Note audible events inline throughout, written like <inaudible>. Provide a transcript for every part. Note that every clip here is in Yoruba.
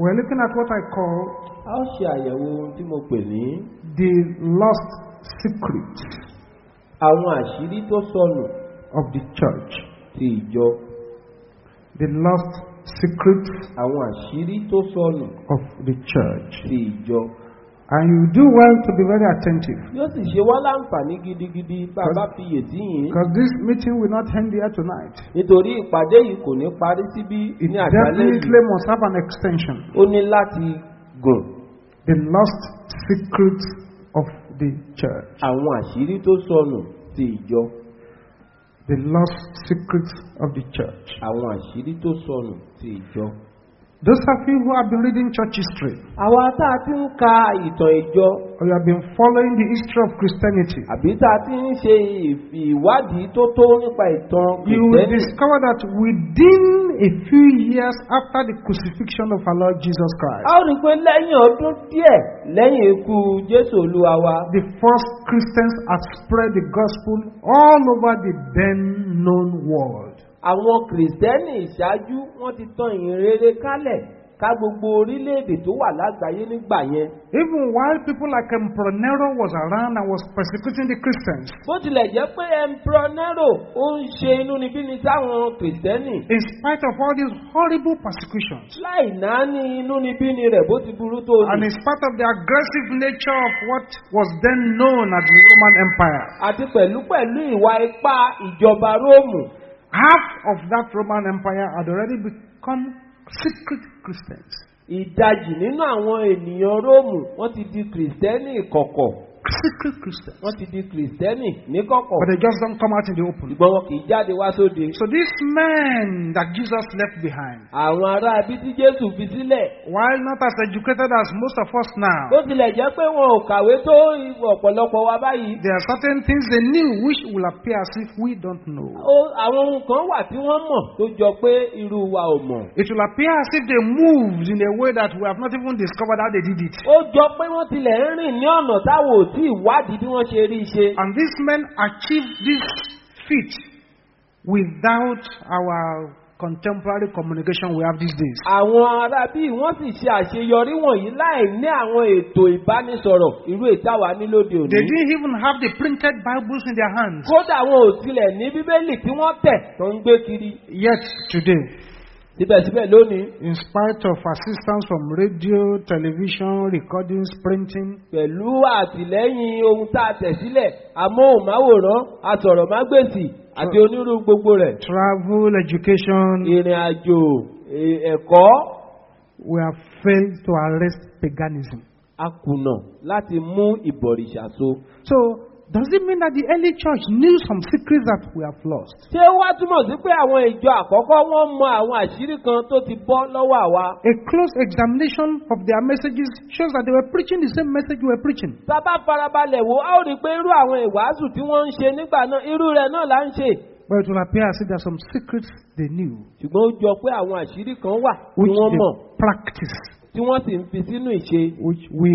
we're looking at what I call a ó ṣe àyẹ̀wò ohun tí mo pè ní the lost secret àwọn àṣírí tó sọnù of the church. ti ìjọ The lost secret àwọn àṣírí tó sọnù of the church. ti ìjọ And you do well to be very attentive yóò sì ṣe wá láǹfààní gidigidi bá a bá fiyè sí yìí because this meeting will not end here tonight. nítorí ìpàdé yìí kò ní parí síbí It ní definitely yìí must have an extension. ó ní láti gùn The lost secret of the church. àwọn àṣírí tó sọnù ti ìjọ The lost secret of the church. àwọn àṣírí tó sọnù ti ìjọ. Those of you who have been reading church history àwa tá a ti ń ka ìtàn ìjọ or you have been following the history of Christianity, àbí tá a ti ń ṣe ìwádìí tó tó nípa ìtàn you will discover that within a few years after the crucifixion of our Lord Jesus a Christ, ó rí i pé lẹ́yìn ọdún díẹ̀ lẹ́yìn ikú jésù olúwa wa the first Christians had spread the gospel all over the then known world. Àwọn kìrìtẹ́nì ìṣáájú wọ́n ti tan ìhìnrere kálẹ̀ ká gbogbo orílẹ̀-èdè tó wà lágbàáyé nígbà yẹn. Even while people like Emperor Nero was around and was persecuting the Christians, bó tilẹ̀ jẹ́ pé emperor nero ó ń ṣe inúnibíni sáwọn kìrìtẹ́nì in spite of all these horrible persecutions, láì náání inúnibíni rẹ̀ bó ti burú tó and ní. in spite of the aggressive nature of what was then known as the Roman Empire, àti pẹ̀lú pẹ̀lú ìwà ipá ìjọba róòmù half of that Roman Empire had already become secret Christians. ìdajì nínú àwọn ènìyàn róòmù wọ́n ti di kìrìtẹ́nì ìkọ̀kọ̀ Secret Christians. wọ́n ti di kìrìtẹ́nì níkọ̀kọ̀ But they just don't come out in the open. ṣùgbọ́n wọn kì í jáde wá sóde. So these men that Jesus left behind, àwọn ará tí jésù fi sílẹ̀ while not as educated as most of us now, bó tilẹ̀ jẹ́ pé wọn ò kàwé tó ọ̀pọ̀lọpọ̀ wa báyìí. there are certain things they knew which will appear as if we don't know. àwọn ohun kan wà tí wọ́n mọ̀ tó jọ pé irú wa ò mọ̀. It will appear as if they moved in a way that we have not even discovered how they did it. ó jọ pé wọ́n tilẹ̀ ń rìn ní ọ̀nà táwọn ò tí ì wádìí bí wọ́n ṣe rí i ṣe. And these men achieved this feat without our contemporary communication we have these days. àwọn ará bíi wọ́n sì ṣe àṣeyọrí wọ̀nyí láì ní àwọn ètò ìbánisọ̀rọ̀ irú ìtawà ní lóde They òní. didn't even have the printed Bibles in their hands. kódà wọn ò tilẹ̀ ní bíbélì tí wọ́n tẹ̀ tó ń gbé kiri. Yet today, síbẹ̀síbẹ̀ lónìí. In spite of assistance from radio, television, recordings, printing, pẹ̀lú àtìlẹ́yìn ohun tá a tẹ̀ sílẹ̀ amóhùnmáwòrán asọ̀rọ̀mágbèsì àti onírúurú gbogbo rẹ̀. Travel, education, ìrìn àjò e- ẹ̀kọ́. We have failed to arrest paganism. a kùnà láti mú ìbọ̀rìṣà so. So, does it mean that the early church knew some secrets that we have lost? ṣé wá túmọ̀ sí pé àwọn ìjọ àkọ́kọ́ wọ́n mọ àwọn àṣírí kan tó ti bọ́ lọ́wọ́ àwa. A close examination of their messages shows that they were preaching the same message we were preaching. sábà farabalẹ̀ wo a ó rí i pé irú àwọn ìwàásù tí wọ́n ń ṣe nígbà náà irú rẹ̀ náà là ń ṣe. But it will appear as if there are some secrets they knew, ṣùgbọ́n ó jọ pé àwọn àṣírí kan wà tí which wọ́n mọ̀ they practice, tí wọ́n sì ń fi sínú ìṣe. which we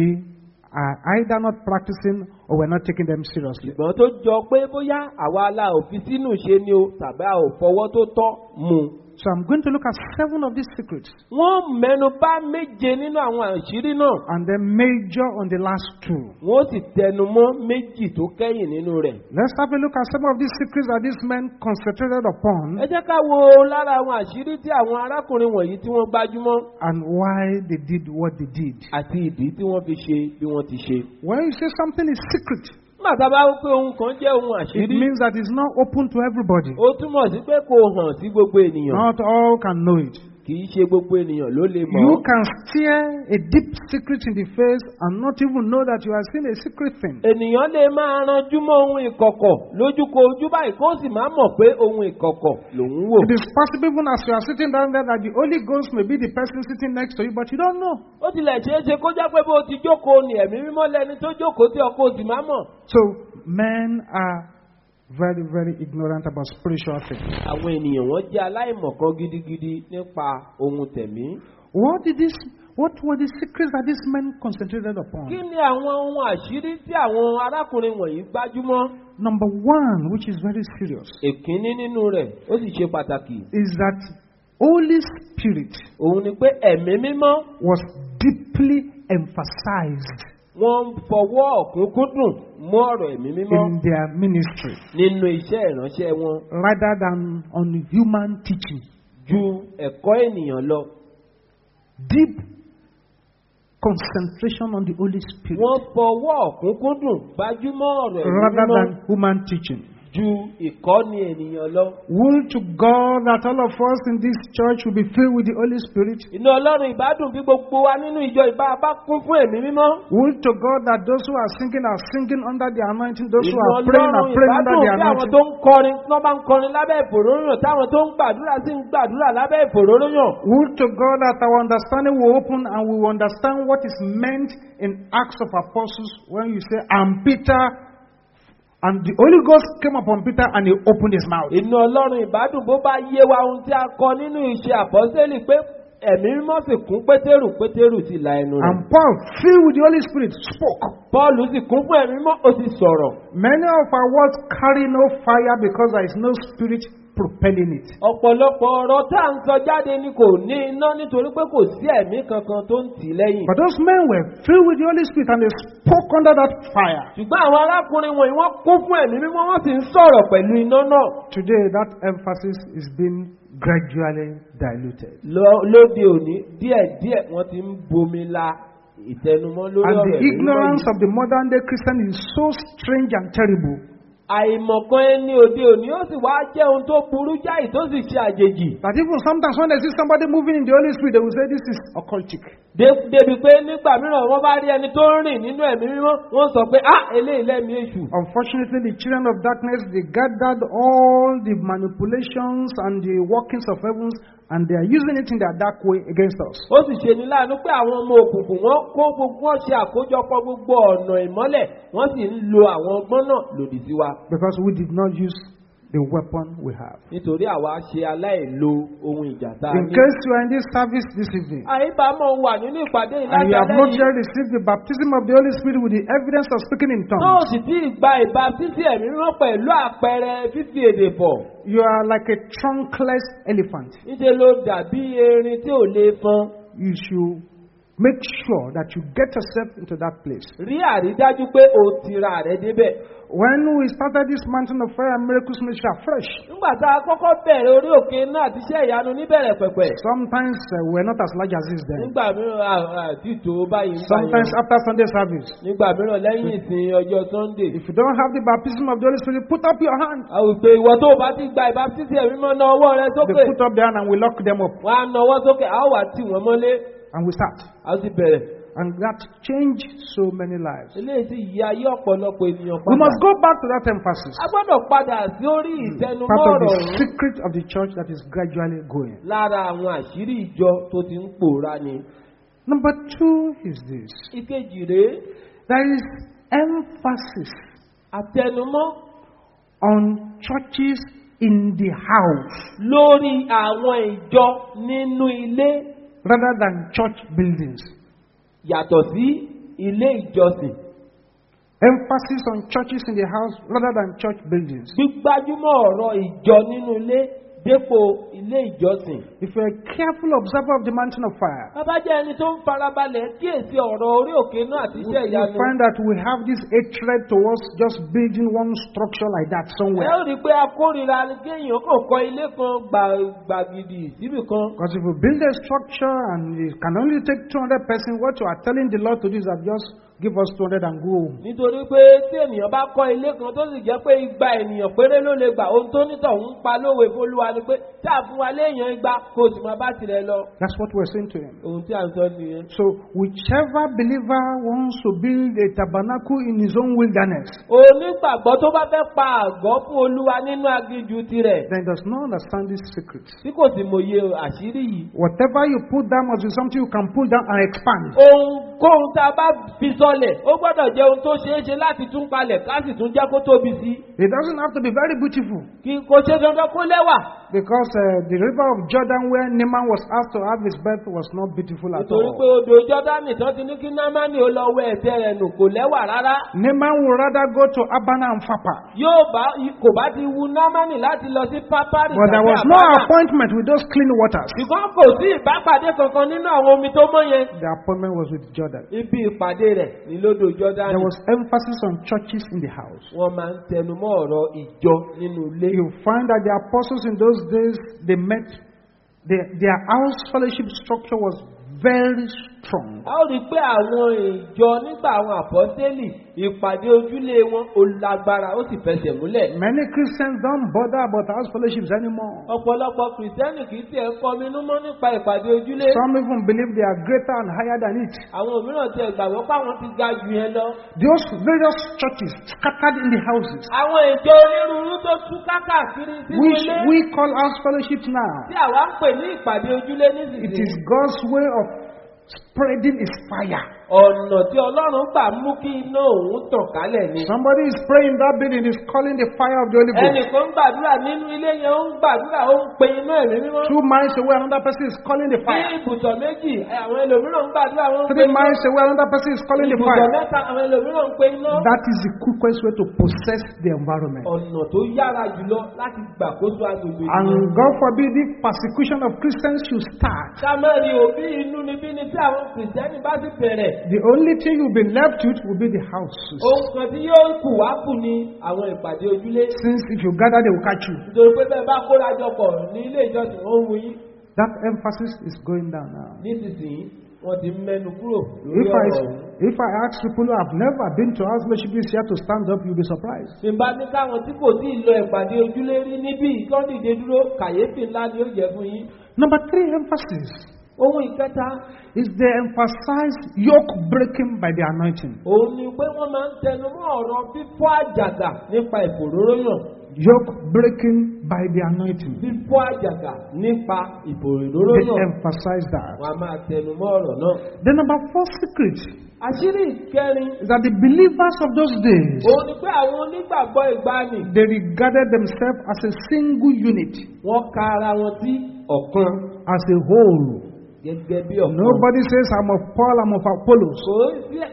are either not practicing or we're not taking them seriously. ṣùgbọ́n tó jọ pé bóyá àwa la ò fi sínú ìṣe ni o tàbí a ò fọwọ́ tó tọ́ mu. So I'm going to look at seven of these secrets wọ́n mẹ́nu bà méje nínú àwọn àṣírí náà and then major on the last two. wọ́n sì tẹnu mọ́ méjì tó kẹ́yìn nínú rẹ̀. Let's have a look at some of these secrets that these men concentrated upon ẹ jẹ́ ká wo lára àwọn àṣírí tí àwọn arákùnrin wọ̀nyí tí wọ́n gbájúmọ́ and why they did what they did. àti ìdí tí wọ́n fi ṣe bí wọ́n ti ṣe. When you say something is secret, nígbà tá a bá wí pé ohun kan jẹ́ ohun it àṣírí means that it's not open to everybody. ó túmọ̀ sí pé kò hàn sí gbogbo ènìyàn Not all can know it. Kì í ṣe gbogbo ènìyàn ló lè mọ̀ You can stare a deep secret in the face and not even know that you are seeing a secret thing. ènìyàn lè máa ranjú mọ́ ohun ìkọ̀kọ̀ lójúkọ ojú báyìí kó sì máa mọ̀ pé ohun ìkọ̀kọ̀ lòún wò. It is possible even as you are sitting down there that the Holy Ghost may be the person sitting next to you, but you don't know. ó tilẹ̀ ṣeé ṣe kó jẹ́ pé bó ti jókòó ni ẹ̀mí mímọ́ lẹni tó jókòó tí ọkọ sì máa mọ̀. So men are very, very ignorant about spiritual things. àwọn ènìyàn wọn jẹ́ aláìmọ̀kan gidigidi nípa ohun tẹ̀mí. What did this what were the secrets that these men concentrated kí upon? ni àwọn ohun àṣírí tí àwọn arákùnrin wọ̀nyí gbájúmọ́? Number one, which is very serious, èkínní nínú rẹ̀ ó sì ṣe pàtàkì. is that Holy Spirit òun ni pé ẹ̀mí mímọ́ was deeply emphasized wọ́n ń fọwọ́ ọ̀kúnkúndùn mú ọ̀rọ̀ ẹ̀mí mímọ́ in their ministry nínú iṣẹ́ ìránṣẹ́ wọn rather than on human teaching. ju ẹ̀kọ́ ènìyàn lọ. Deep concentration on the Holy Spirit wọ́n fọwọ́ ọ̀kúnkúndùn gbájúmọ́ ọ̀rọ̀ ẹ̀mí rather mímọ́ than human teaching. Ju ìkọ́ni ènìyàn lọ. Will to God that all of us in this church will be filled with the Holy Spirit. inú ọlọ́run ìbádùn bí gbogbo wa nínú ìjọ ìbá bá kún fún ẹ̀mí mímọ́. Will to God that those who are singing are singing under the anointing, those who are praying are ọlọ́run praying under ìbádùn the bí àwọn anointing. tó ń kọrin tí wọ́n bá ń kọrin lábẹ́ ìfòróróyàn táwọn tó ń gbàdúrà sí ń gbàdúrà lábẹ́ ìfòróróyàn. Will to God that our understanding will open and we will understand what is meant in Acts of Apostles when you say, and Peter, and the Holy Ghost came upon Peter and he opened his mouth. inú ọlọ́run ìbádùn bó bá yé wa ohun tí a kọ nínú ìṣe àpọ́sẹ́lì pé ẹ̀mí mímọ́ sì kún pétérù pétérù sì la ẹnu rẹ̀. And Paul, filled with the Holy Spirit, spoke. Pọ́ọ̀lù sì kún fún ẹ̀mí mímọ́ ó sì sọ̀rọ̀. Many of our words carry no fire because there is no spirit propelling it. ọ̀pọ̀lọpọ̀ ọ̀rọ̀ tá à ń sọ jáde ni kò ní iná nítorí pé kò sí ẹ̀mí kankan tó ń tì lẹ́yìn. But those men were filled with the Holy Spirit and they spoke under that fire. ṣùgbọ́n àwọn arákùnrin wọ̀nyí wọ́n kún fún ẹ̀mí mímọ́ wọ́n sì ń sọ̀rọ̀ pẹ̀lú iná náà. Today, that emphasis is being gradually diluted. Lóde òní díẹ̀díẹ̀ wọ́n ti ń bomi la ìtẹnumọ́ lórí And the ignorance of the modern day Christian is so strange and terrible àìmọ̀kan ẹni òde òní ó sì wá jẹ́ ohun tó burú jáì tó sì ṣe àjèjì. that even sometimes when they see somebody moving in the Holy Spirit, they will say this is occultic. Dé- débi pé nígbà mìíràn wọ́n bá rí ẹni tó ń rìn nínú ẹ̀mí mímọ́ wọ́n sọ pé ah eléyìí lẹ́mìí èṣù. Unfortunately, the children of darkness they gathered all the manipulations and the workings of heavens and they are using it in their dark way against us. ó sì ṣe ní láàánú pé àwọn ọmọ òkùnkùn wọn kó gbogbo wọn ṣe àkójọpọ̀ gbogbo ọ̀nà ìmọ́lẹ̀ wọ́n sì ń lo àwọn ọgbọ́n náà lòdì sí wa Because we did not use the weapon we have. nítorí àwa ṣe aláìlo ohun ìjà tá a In ní. case you are in this service this evening àyíbámọ̀ wà nínú ìpàdé and you have ìlàjà not lẹ́yìn yet received the baptism of the Holy Spirit with the evidence of speaking in náà tongues, sì tí ì gba ìbá títí ẹ̀mí mímọ́ pẹ̀lú àpẹẹrẹ fífi èdè pọ̀ you are like a trunkless elephant. níṣẹ́ ló dàbí erin tí ò lè fọn You should make sure that you get yourself into that place. rí àrídájú pé o tira rẹ débẹ̀. When we started this mountain of fire and miracles ministry afresh, nígbà tá a kọ́kọ́ bẹ̀rẹ̀ orí òkè náà àti iṣẹ́ ìyanu níbẹ̀rẹ̀ pẹ̀pẹ̀. sometimes uh, we're not as large as this then. nígbà mìíràn àti tó báyìí Sometimes after Sunday service, nígbà mìíràn lẹ́yìn ìsìn ọjọ́ sunday. if you don't have the baptism of the Holy Spirit, put up your hand. pé ìwọ tó o bá ti gba ìbátísí ẹ̀mí mọ́ na ọwọ́ rẹ They sókè. put up their hand and we lock them up wọ́n á ọwọ́ sókè a ó wà tì wọ́n mọ́lé and we start. a sì bẹ̀rẹ̀. And that changed so many lives. eléyìí sì yí ayé ọ̀pọ̀lọpọ̀ ènìyàn We padà. must go back to that emphasis. a gbọ́dọ̀ padà sí orí ìtẹnumọ́ Part of ọ̀rọ̀ the secret of the church that is gradually going. lára àwọn àṣírí ìjọ tó ti ń pòórá ni. Number two is this ìkejì rèé there is emphasis àtẹnumọ́ on churches in the house lórí àwọn ìjọ nínú ilé rather than church buildings. yàtọ̀ sí ilé ìjọsìn. Emphasis on churches in the house rather than church buildings. gbígbájúmọ̀ ọ̀rọ̀ ìjọ nínú ilé dépò ilé ìjọsìn. If you're a careful observer of the mountain of fire, bàbá jẹ́ ẹni tó ń farabalẹ̀ kíyèsí ọ̀rọ̀ orí òkè náà àti you iṣẹ́ ìyanu. find that we have this hatred towards just building one structure like that ẹ somewhere. ó rí i pé ni kéèyàn kàn kọ́ ilé kan gbà- gbàgìdì síbì kan. Because if you build a structure and it can only take 200 persons, what you are telling the Lord to do is that just give us 200 and go home. nítorí pé tí ènìyàn bá kọ́ ilé kan tó sì jẹ́ pé igba ènìyàn péré ló lè gbà ohun tó nítọ̀ ń pa lówe fólúwa ni pé tá a fún wa léèyàn igba kó o sì máa bá tirẹ̀ lọ. That's what we're saying to him. ohun tí à ń sọ nìyẹn. So, whichever believer wants to build a tabernacle in his own wilderness, onígbàgbọ́ tó bá fẹ́ pa àgọ́ fún olúwa nínú aginjù tirẹ̀ then does not understand this secret. tí kò sì mòye àṣírí yìí. Whatever you put down must be something you can pull down and expand. ohunkóhun tá a bá fi sọlẹ̀ ó gbọ́dọ̀ jẹ́ ohun tó ṣeé ṣe láti tún palẹ̀ ká sì tún jẹ́ kó tóbi sí. It doesn't have to be very beautiful. kí kò ṣe dandan kó lẹ́wà Because uh, the river of Jordan, where Naaman was asked to have his birth, was not beautiful at nítorí pé all. odò jọ́dánì tán ti ní kí námánì ó lọ wẹ ẹ̀tẹ́ rẹ̀ nù kò lẹ́wà rárá. Naaman would rather go to Abana and Fapa. yóò bá kò bá ti wu námánì láti lọ sí pápárì But there tàbí was no appointment with those clean waters. ṣùgbọ́n kò sí ìbápàdé kankan nínú àwọn omi tó mọ́ yẹn. The appointment was with Jordan. ibi ìpàdé rẹ̀ ní lódò jọ́dánì. There was emphasis on churches in the house. wọ́n máa ń tẹnumọ́ ọ̀rọ̀ ìjọ nínú ilé. You find that the apostles in those days, they met, their, their house fellowship structure was very strong. a ó rí i pé àwọn ìjọ nígbà àwọn àpọ́sẹ́lì ìpàdé ojúlé wọn ò lágbára ó sì fẹsẹ̀ múlẹ̀. Many Christians don't bother about house fellowships anymore. ọ̀pọ̀lọpọ̀ kìrìsìtẹ́nì kì í tiẹ̀ kọminú mọ́ nípa ìpàdé ojúlé. Some even believe they are greater and higher than it. àwọn òmíràn tiẹ̀ gbàgbọ́ páwọn ti ga jù yẹn lọ. Those various churches scattered in the houses, àwọn ìjọ onírúurú tó tú kákàkiri which ilé we call house fellowships now. tí àwa ń pè ní ìpàdé ojúlé It nísinsìnyí. is God's way of spreading His fire. ọ̀nà tí ọlọ́run gbà mú kí iná òun tàn kálẹ̀ ni. Somebody is praying in that building, is calling the fire of the Holy Ghost. ẹnìkan ń gbàdúrà nínú ilé yẹn ó ń gbàdúrà ó ń pe iná ẹ̀mí mímọ́. Two miles away, another person is calling the ní fire. ibùsọ̀ méjì àwọn ẹlòmíràn ń gbàdúrà wọ́n ń pe Three iná. miles away, another person is calling the ibùsọ̀ fire. mẹ́ta àwọn ẹlòmíràn ń pe iná. That is the quickest way to possess the environment. ọ̀nà tó yára jùlọ láti gbàkóso agbègbè And. God forbid if persecution of Christians should start. sámẹ́rì òbí inú níbí ni tí àwọn kìrìsìtẹ́nì bá ti bẹ̀rẹ̀. The only thing you'll be left with will be the houses. ohun kan tí yóò kù wá kù ní àwọn ìpàdé ojúlé. Since if you gather, they will catch you. nítorí pé bẹ́ẹ̀ bá kóra jọ pọ̀ ní ilé ìjọsìn ó ń yín. That emphasis is going down now. nísinsìnyí wọ́n ti mẹ́nu kúrò lórí If I, ọ̀rọ̀ ọ̀hún. if I ask people who have never been to house fellowship this year to stand up, you'll be surprised. Ìbá ní káwọn tí kò tí ì lọ ìpàdé ojúlé rí níbí dúró kàyéfì ńlá ni ó jẹ́ fún yín. Number three emphasis Ohun ìkẹta, is they emphasize yoke breaking by the anointing. òun ni pé wọ́n máa ń tẹnu mọ́ ọ̀rọ̀ fífọ́ àjàgà nípa ìfòróróyàn. Yoke breaking by the anointing. Fífọ́ àjàgà nípa They ìfòróróyàn. emphasize that. Wọ́n á máa tẹnu mọ́ ọ̀rọ̀ náà. The number four secret Àṣírí ìkẹrin, is that the believers of those days òun ni pé àwọn onígbàgbọ́ ìgbani, they regarded themselves as a single unit, wọ́n ka ara wọn sí ọ̀kan as a whole. Gẹ́gẹ́ bí ọ̀kan. Nobody says I'm of Paul, I'm of Apollos.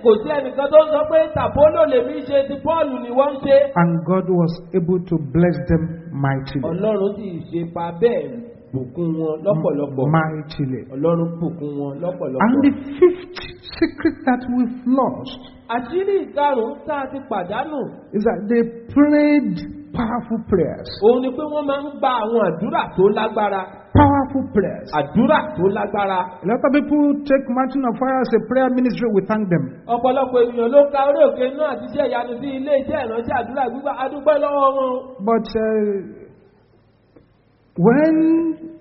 Kò sí- ẹnìkan tó ń sọ pé tàpólò lèmi ṣe ti Pọ́ọ̀lù ni wọ́n ń ṣe. And God was able to bless them mightily. Ọlọ́run sì ṣe pa bẹ́ẹ̀ bùkún wọn lọ́pọ̀lọpọ̀. Mightily. Ọlọ́run bùkún wọn And lọ́pọ̀lọpọ̀. the fifth secret that we've lost Àṣírí ìkarùn-ún tá a ti pàdánù. is that they prayed powerful prayers. Òun ni pé wọ́n máa ń gba àwọn àdúrà tó lágbára. Powerful prayers. Àdúrà tó lágbára. A lot of people take Mountain of Fire as a prayer ministry. We thank them. Ọ̀pọ̀lọpọ̀ ènìyàn ló ka orí òkè náà àti iṣẹ́ ìyanu sí ilé iṣẹ́ ìránṣẹ́ àdúrà gbígbà adúpẹ́ lọ́wọ́ wọn. But uh, when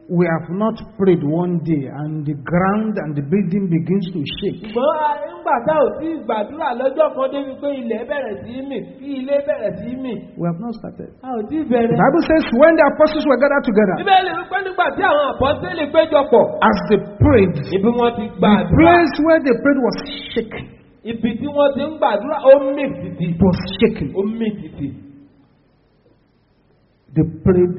we have not prayed one day and the ground and the building begins to shake, Ṣùgbọ́n nígbà tá ò tí ì gbàdúrà lọ́jọ́ kan débi pé ilẹ̀ bẹ̀rẹ̀ sí í mì kí ilé bẹ̀rẹ̀ sí í mì. we have not started. A ò tí ì The bẹ̀rẹ̀. Bible says when the apostles were gathered together, Bíbélì wípé nígbà tí àwọn àpọ́sítélì péjọpọ̀. as they prayed, Ibi wọn ti gba the place where they prayed was shaking. Ibi tí wọ́n ti ń gbàdúrà ó mì tìtì. It was shaking. Ó mì tìtì. They prayed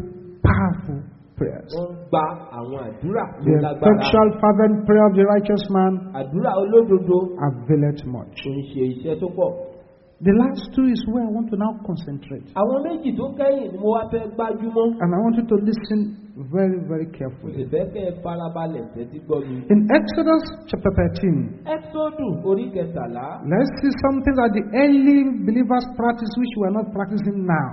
powerful prayers. Wọ́n gba àwọn àdúrà tó The effectual fervent prayer of the righteous man Àdúrà olódodo availeth much. kò ń ṣe iṣẹ́ tó pọ̀. The last two is where I want to now concentrate. Àwọn méjì tó kẹ́yìn ni mo wá fẹ́ gbájúmọ́. And I want you to listen very, very carefully. In Exodus chapter 13, Ẹ́sọ́dù orí kẹtàlá. let's see something that the early believers practiced which we are not practicing now.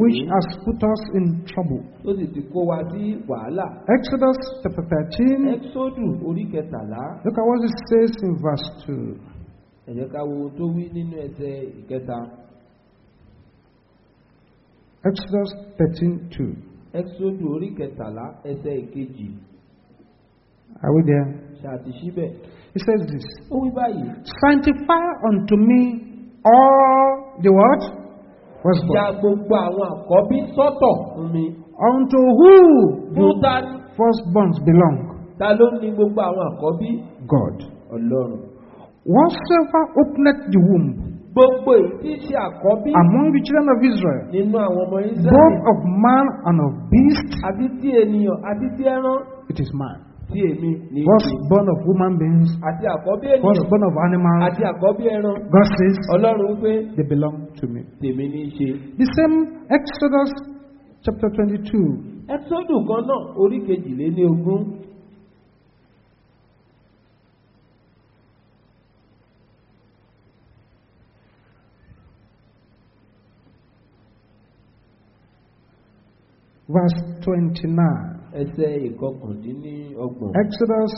Which has put us in trouble. Exodus chapter 13, Ẹ́sọ́dù orí kẹtàlá. look at what it says in verse 2. Exodus 13, 2. Ẹ́sọ́dù orí kẹtàlá ẹsẹ̀ ìkejì. Are we there? Ṣàtì síbẹ̀. It says this. Ó wí báyìí. Sanctify unto me all the what? Ya Firstborn. gbogbo àwọn àkọ́bí sọ́tọ̀ fún mi. Unto who do firstborns belong? Ta ló ní gbogbo àwọn àkọ́bí? God. Ọlọ́run. Whatsoever openeth the womb gbogbo èyí tí ṣe àkọ́bí among the children of Israel, nínú àwọn ọmọ both israẹli of man and of beast, àbí tí ènìyàn àbí tí ẹran. it is mine. tí èmi ní ìṣe Firstborn of human beings, àti àkọ́bí ènìyàn. firstborn of animals, àti àkọ́bí ẹran. God says ọlọ́run wípé they belong to me. tèmi ní í ṣe. The same Exodus chapter 22, ẹ́sọ́dù kan náà orí kejìléní ogún verse 29. ẹsẹ̀ ìkọkàndínlọ́gbọ̀n. Exodus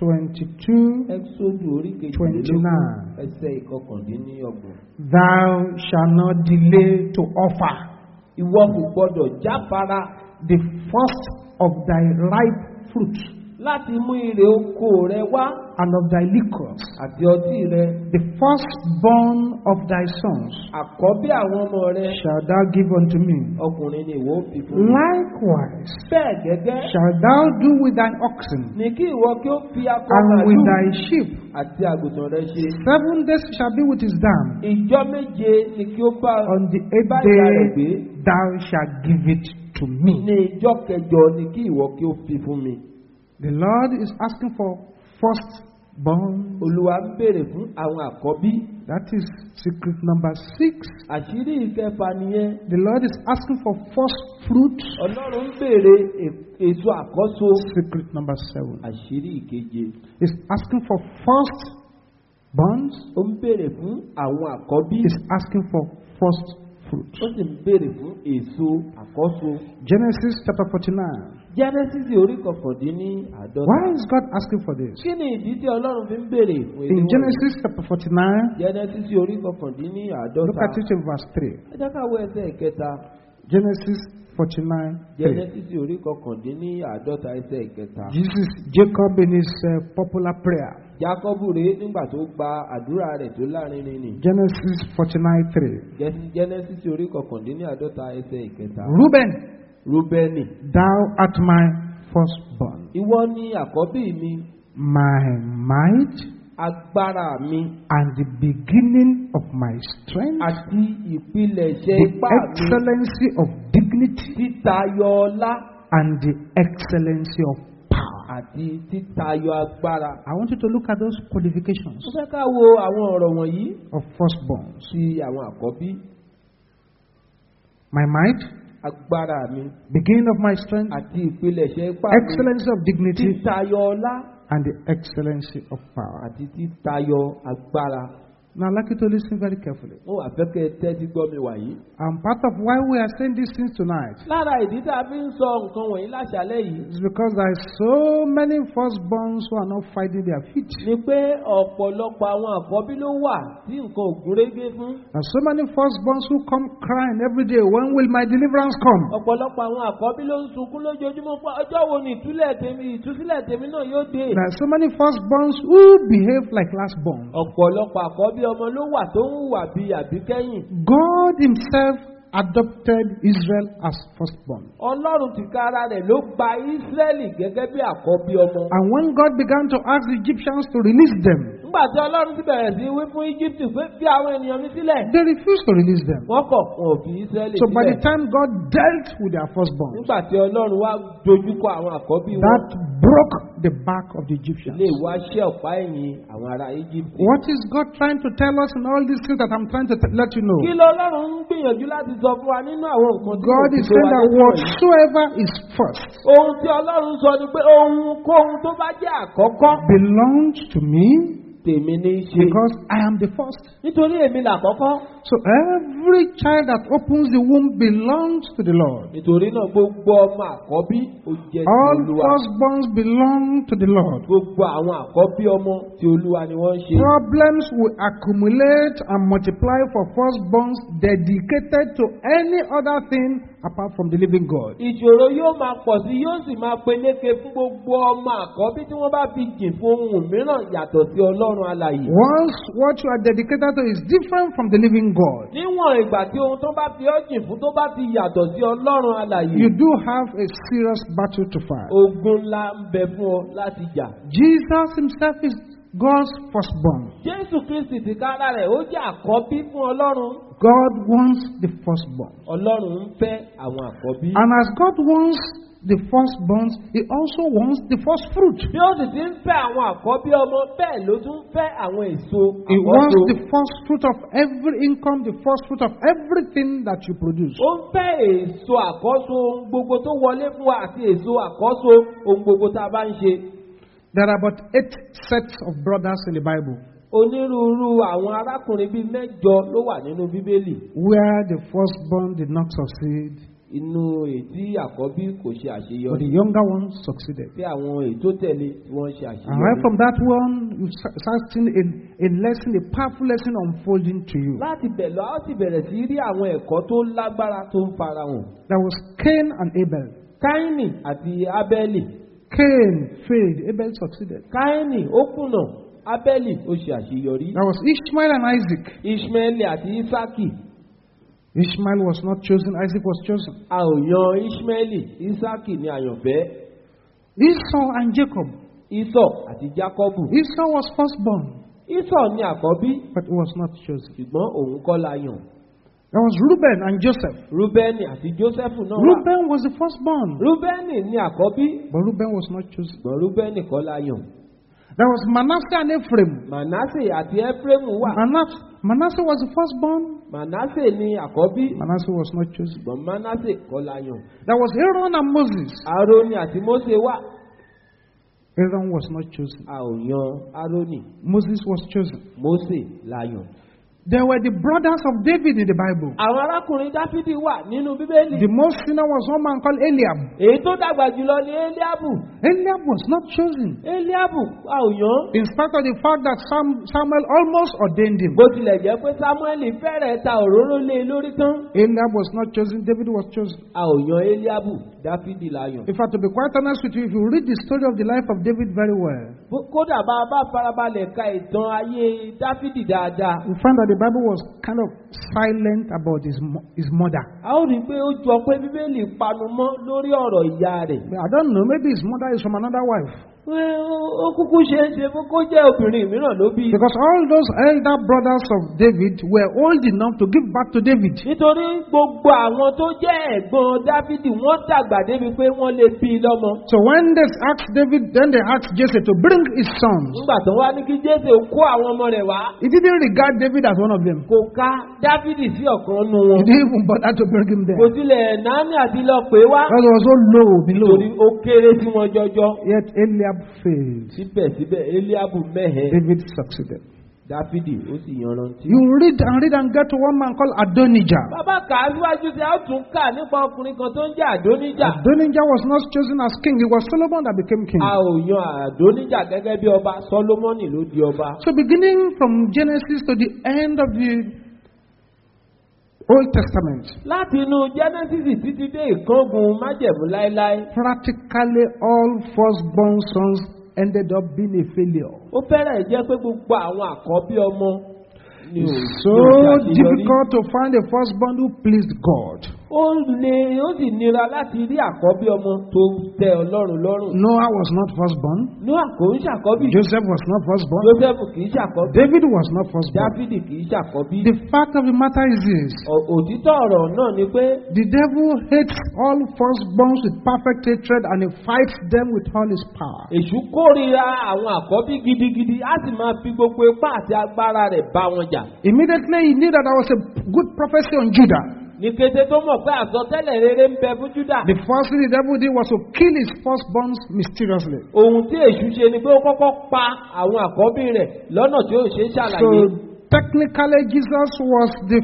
22, ẹ́sọ́dù orí kejìlélógún 29. ẹsẹ̀ ìkọkàndínlọ́gbọ̀n. Thou shalt not delay to offer ìwọ kò gbọdọ̀ jáfara the first of thy ripe fruit láti mú ire oko rẹ wá and of thy liquors, àti ọtí rẹ the firstborn of thy sons àkọ́bí àwọn ọmọ rẹ shalt thou give unto me. ọkùnrin ni ìwọ fi fún mi. Likewise bẹ́ẹ̀ gẹ́gẹ́ shalt thou do with thine oxen ni kí ìwọ kí ó fi akọ and with màlúù thy sheep. àti àgùntàn rẹ ṣe. Seven days shall be with his dam. ìjọ méje ni kí ó bá On the eighth day thou shalt give it to me. ní ìjọ kẹjọ ni kí ìwọ kí ó fi fún mi. The Lord is asking for firstborn. olúwa ń béèrè fún àwọn àkọ́bí. That is secret number six. àṣírí ìkẹfà nìyẹn. The Lord is asking for first fruit. ọlọ́run ń béèrè èso àkọ́so. Secret number seven. àṣírí ìkeje. Is asking for first bonds. ó ń béèrè fún àwọn àkọ́bí. Is asking for first fruit. ó sì ń béèrè fún èso àkọ́so. Genesis chapter 49. Genesis orí kọkàndínní àádọ́ta. Why is God asking for this? kí ni ìdí tí ọlọ́run fi ń béèrè fún In Genesis chapter 49, genesis orí kọkàndínní look àádọ́ta. at it in verse 3. ẹ jẹ́ ká wo ẹsẹ̀ ìkẹta. Genesis 49, 3. genesis orí kọkàndínní àádọ́ta ẹsẹ̀ ìkẹta. Jesus, Jacob in his uh, popular prayer. jacob rèé nígbà tó gba àdúrà rẹ̀ tó lárinrin ni. Genesis 49, 3. Gen- genesis orí kọkàndínní àádọ́ta ẹsẹ̀ ìkẹta. Reuben, rúbẹ́nì thou art my firstborn, ìwọ ni àkọ́bí mi. My might agbára mi. and the beginning of my strength, àti ìpilẹ̀ṣẹ̀ the ipá mi. excellency of dignity títayọ ọlá. and the excellency of power. àti títayọ agbára. I want you to look at those qualifications mo fẹ́ ká wo àwọn ọ̀rọ̀ wọ̀nyí. of firstborns. sí àwọn àkọ́bí. My might, agbára mi. Beginning of my strength, àti ìpilẹ̀ṣẹ̀ ipá mi. Excellency of dignity, títayọ ọlá. And the excellency of power. àti títayọ agbára. Now, I'd like you to listen very carefully. mo wà fẹ́ kẹ́ ẹ tẹ́tí gbọ́ mi wàyí. And part of why we are saying these things tonight lára ìdí tá a fi ń sọ nǹkan wọ̀nyí láṣálẹ́ yìí is because there are so many firstborns who are not fighting their feet. ni pé ọ̀pọ̀lọpọ̀ àwọn àkọ́bí ló wà tí nǹkan ò gúnrégé fún. And so many firstborns who come crying every day, when will my deliverance come? ọ̀pọ̀lọpọ̀ àwọn àkọ́bí ló ń sunkún lójoojúmọ́ ọjọ́ wo ni ìtúlẹ̀ tèmi ìtúsílẹ̀ tèmi náà yóò dé. There are so many firstborns who behave like lastborn. ọ̀pọ̀lọpọ̀ àkọ́bí ọmọ ló wà tó ń hùwà bí àbíkẹ́yìn. God Himself adopted Israel as firstborn. ọlọ́run tìkára rẹ̀ ló gba ísírẹ́lì gẹ́gẹ́ bí àkọ́bí ọmọ. And when God began to ask the Egyptians to release them, nígbà tí ọlọ́run ti bẹ̀rẹ̀ sí wí fún íjíbítì pé fi àwọn ènìyàn mi sílẹ̀. they refused to release them. wọ́n kọ̀ wọn ò fi ísírẹ́lì So by the sílẹ̀. time God dealt with their firstborn, nígbà tí ọlọ́run wá dojúkọ àwọn àkọ́bí wọn. that broke the back of the Egyptians. lè wá ṣẹ́ ọ̀pá ẹ̀yìn àwọn ará íjíbítì. What is God trying to tell us in all these things that I'm trying to let you know? kí ló ọlọ́run ń gbìyànjú láti sọ fún wa nínú àwọn nǹkan tí God is saying that whatsoever is first ohun tí ọlọ́run sọ ni pé ohunkóhun tó bá jẹ́ àkọ́kọ́ belongs to me tèmi ní í ṣe because I am the first. nítorí èmi làkọ́kọ́ So every child that opens the womb belongs to the Lord. nítorí náà gbogbo ọmọ àkọ́bí ó jẹ́ ti All olúwa firstborns belong to the Lord. gbogbo àwọn àkọ́bí ọmọ ti olúwa ni wọ́n ń ṣe Problems will accumulate and multiply for firstborns dedicated to any other thing apart from the living God. ìṣòro yóò máa pọ̀ sí yóò sì máa peléke fún gbogbo ọmọ àkọ́bí tí wọ́n bá fi jìn fún ohun mìíràn yàtọ̀ sí ọlọ́run alàyè. Once what you are dedicated to is different from the living God, níwọ̀n ìgbà tí ohun tó bá fi ọ́ jìn fún tó bá ti yàtọ̀ sí ọlọ́run alàyè. you do have a serious battle to fight. ogun ńlá ń bẹ fún ọ láti jà. Jesus himself is God's firstborn. jésù kristi ti kára rẹ̀ ó jẹ́ àkọ́bí fún ọlọ́run God wants the firstborn. ọlọ́run ń fẹ́ àwọn àkọ́bí. And as God wants the firstborns, He also wants the first fruit. bí ó sì ti ń fẹ́ àwọn àkọ́bí ọmọ bẹ́ẹ̀ ló tún fẹ́ àwọn èso He wants the first fruit of every income, the first fruit of everything that you produce. ó ń fẹ́ èso àkọ́so ohun gbogbo tó wọlé fún wa àti èso àkọ́so ohun gbogbo tá a bá ń ṣe. There are about eight sets of brothers in the Bible onírúurú àwọn arákùnrin bíi mẹ́jọ ló wà nínú bíbélì where the firstborn did not succeed, inú ètí àkọ́bí kò ṣe but àṣeyọrí the younger ones succeeded. tí àwọn ètò tẹ̀lé tí wọ́n ṣe And right àṣeyọrí. from that one, you start seeing a, a lesson, a powerful lesson unfolding to you. láti bẹ̀ lọ a sì bẹ̀rẹ̀ sí rí àwọn ẹ̀kọ́ tó lágbára tó ń farahàn. There was Cain and Abel. káínì àti ábẹ́lì Cain failed, Abel succeeded. káínì ó kùnà ábẹ́lì ó ṣe àṣeyọrí. There was Ishmael and Isaac. ishmaeli àti isaki Ishmael was not chosen, Isaac was chosen. a ò yan ishmaeli isaki ní àyànfẹ́ Esau and Jacob. isọ àti jacobu. Esau was firstborn, isọ ní àkọ́bí but he was not chosen. ṣùgbọ́n òun kọ́ la yàn. There was Reuben and Joseph. rúbẹ́nì àti jósẹ́fù náà. Reuben was the firstborn, rúbẹ́nì ní àkọ́bí but Reuben was not chosen. ṣùgbọ́n rúbẹ́nì kọ́ la yàn. There was Manasseh and Ephraim. manasse àti ephraim wà. Manasseh, Manasseh was the firstborn, manasse ní àkọ́bí Manasseh was not chosen. ṣùgbọ́n manasse kọ́ la yàn. There was Aaron and Moses. aaroni àti mose wà. Aaron was not chosen. a ò yan aaroni Moses was chosen. mose la yàn. There were the brothers of David in the Bible. àwọn arákùnrin dáfídì wà nínú bíbélì. The most senior was one man called Eliab. èyí tó dàgbà jùlọ ní eliabu. Eliab was not chosen. eliabu a ò yan. In spite of the fact that Sam, Samuel almost ordained him. bó tilẹ̀ jẹ́ pé samuel fẹ́rẹ̀ ta òróró lé e lórí tán. Eliab was not chosen, David was chosen. a ò yan eliabu dáfídì la yàn. In fact, to be quite honest with you, if you read the story of the life of David very well, kódà bá a bá farabalẹ̀ ka ìtàn ayé dáfídì dáadáa. you find that the Bible was kind of silent about his, his mother. a ó rí i pé ó jọ pé bíbélì panumọ́ lórí ọ̀rọ̀ ìyá rẹ̀. I don't know, maybe his mother is from another wife. Ó- kúkú ṣe é ṣe fún kó jẹ́ obìnrin mìíràn ló bí. Because all those elder brothers of David were old enough to give back to David. nítorí gbogbo àwọn tó jẹ́ ẹ̀gbọ́n dáfídì wọ́n dàgbà débi pé wọ́n lè bí i lọ́mọ. So when they asked David, then they asked Jesse to bring his sons. nígbà tó wá ní kí jésù kó àwọn ọmọ rẹ̀ wá He didn't regard David as one of them. kò ká dáfídì sí ọ̀kan nu He wọn. didn't even bother to bring him there. kò tilẹ̀ náání àti lọ pé wá. Because he was so low below. nítorí ó kéré sí wọn jọjọ. Yet Eliab failed. síbẹ̀síbẹ̀ eliabu mẹ́hẹ̀ David succeeded. dáfídì ó sì yanrantí. You read and read and get to one man called Adonijah. bàbá kà á síwájú sí a ó tún kà nípa ọkùnrin kan tó ń jẹ́ àdóníjà. Adonijah was not chosen as king. It was Solomon that became king. a ò yan àdóníjà gẹ́gẹ́ bí ọba sọlómọ́nì ló di ọba. So beginning from Genesis to the end of the Old Testament, láti inú genesis títí dé ìkángun májẹ̀mú láéláé practically all firstborn sons ended up being a failure. ó fẹ́rẹ̀ jẹ́ pé gbogbo àwọn àkọ́bí ọmọ It's so difficult to find a firstborn who pleased God. Ó le ó sì nira láti rí àkọ́bí ọmọ tó tẹ ọlọ́run lọ́rùn. Noah was not firstborn. noah kò ń ṣàkọ́bí Joseph was not firstborn. joseph kì í ṣàkọ́bí David was not firstborn. dáfídì kì í ṣàkọ́bí. The fact of the matter is this òtítọ́ ọ̀rọ̀ náà ni pé the devil hates all firstborns with perfect hatred and he fights them with all his power. èṣù kórìíra àwọn àkọ́bí gidigidi á sì máa fi gbogbo ipá àti agbára rẹ̀ bá wọn jà. Immediately he knew that there was a good prophecy on Judah. Ní kété tó mọ̀ pé àsọtẹ́lẹ̀ rere ń bẹ fún júdà. The first thing the devil did was to kill his firstborns mysteriously. ohun tí èṣù ṣe ni pé ó kọ́kọ́ pa àwọn àkọ́bí rẹ̀ lọ́nà tí ó ṣe é So ṣàlàyé. technically Jesus was the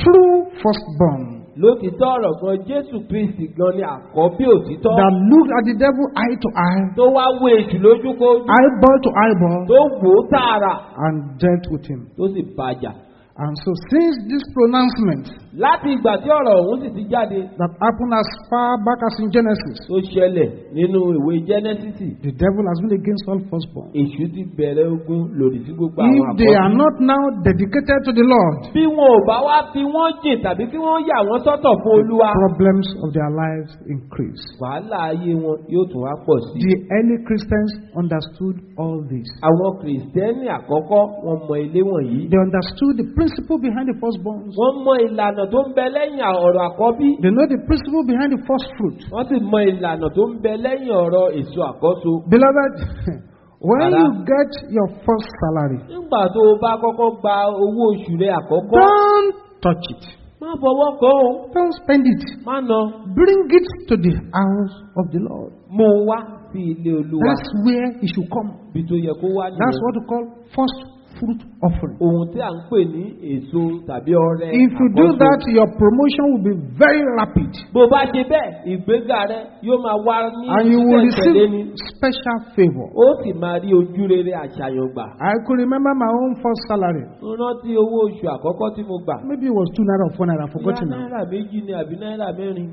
true firstborn lótìtọ́ ọ̀rọ̀ gan jésù kristi gan ni àkọ́bí òtítọ́. that looked at the devil eye to eye, tó wá wo èṣù lójú kó eyeball to eyeball, tó wò ó tààrà and dealt with him. tó sì bàjà. And so, since this pronouncement láti ìgbà tí ọ̀rọ̀ ọ̀hún sì ti jáde that happened as far back as in Genesis, tó ṣẹlẹ̀ nínú ìwé jẹ́nẹ́sísì the devil has been against all firstborn. èṣù ti bẹ̀rẹ̀ ogun lòdì sí gbogbo If àwọn they are not now dedicated to the Lord, bí wọn ò bá wá fi wọ́n jìn tàbí kí wọ́n yà wọ́n sọ́tọ̀ fún olúwa problems of their lives increase. wàhálà ayé wọn yóò tún wá pọ̀ sí. The early Christians understood all this. àwọn kìrìsìtẹ́nì àkọ́kọ́ wọn mọ ilé wọ̀nyí. They understood the principle behind the firstborns. wọ́n mọ ìlànà tó ń bẹ lẹ́yìn ọ̀rọ̀ àkọ́bí. They know the principle behind the first fruit. wọ́n sì mọ ìlànà tó ń bẹ lẹ́yìn ọ̀rọ̀ èso àkọ́so. Beloved, <laughs> when you get your first salary, nígbà tó o bá kọ́kọ́ gba owó oṣù rẹ àkọ́kọ́ don't touch it. má fọwọ́ kàn ó Don't spend it. má nà Bring it to the house of the Lord. un wá sí ilé olúwa That's where it should come. bí tó yẹ kó wá That's nìyẹn. what we call first fruit offering. ohun tí à ń pè ní èso tàbí ọrẹ If you do that, your promotion will be very rapid. bó bá ṣe bẹ́ẹ̀ ìgbéga rẹ yóò máa wá ní And you will ní receive special favor. ó sì máa rí ojú rere àṣàyàn gbà. I could remember my own first salary. mo rántí owó oṣù àkọ́kọ́ tí mo gbà. Maybe it was two naira or four naira, Bóyá forgotten now. náírà méjì ni àbí náírà mẹ́rin.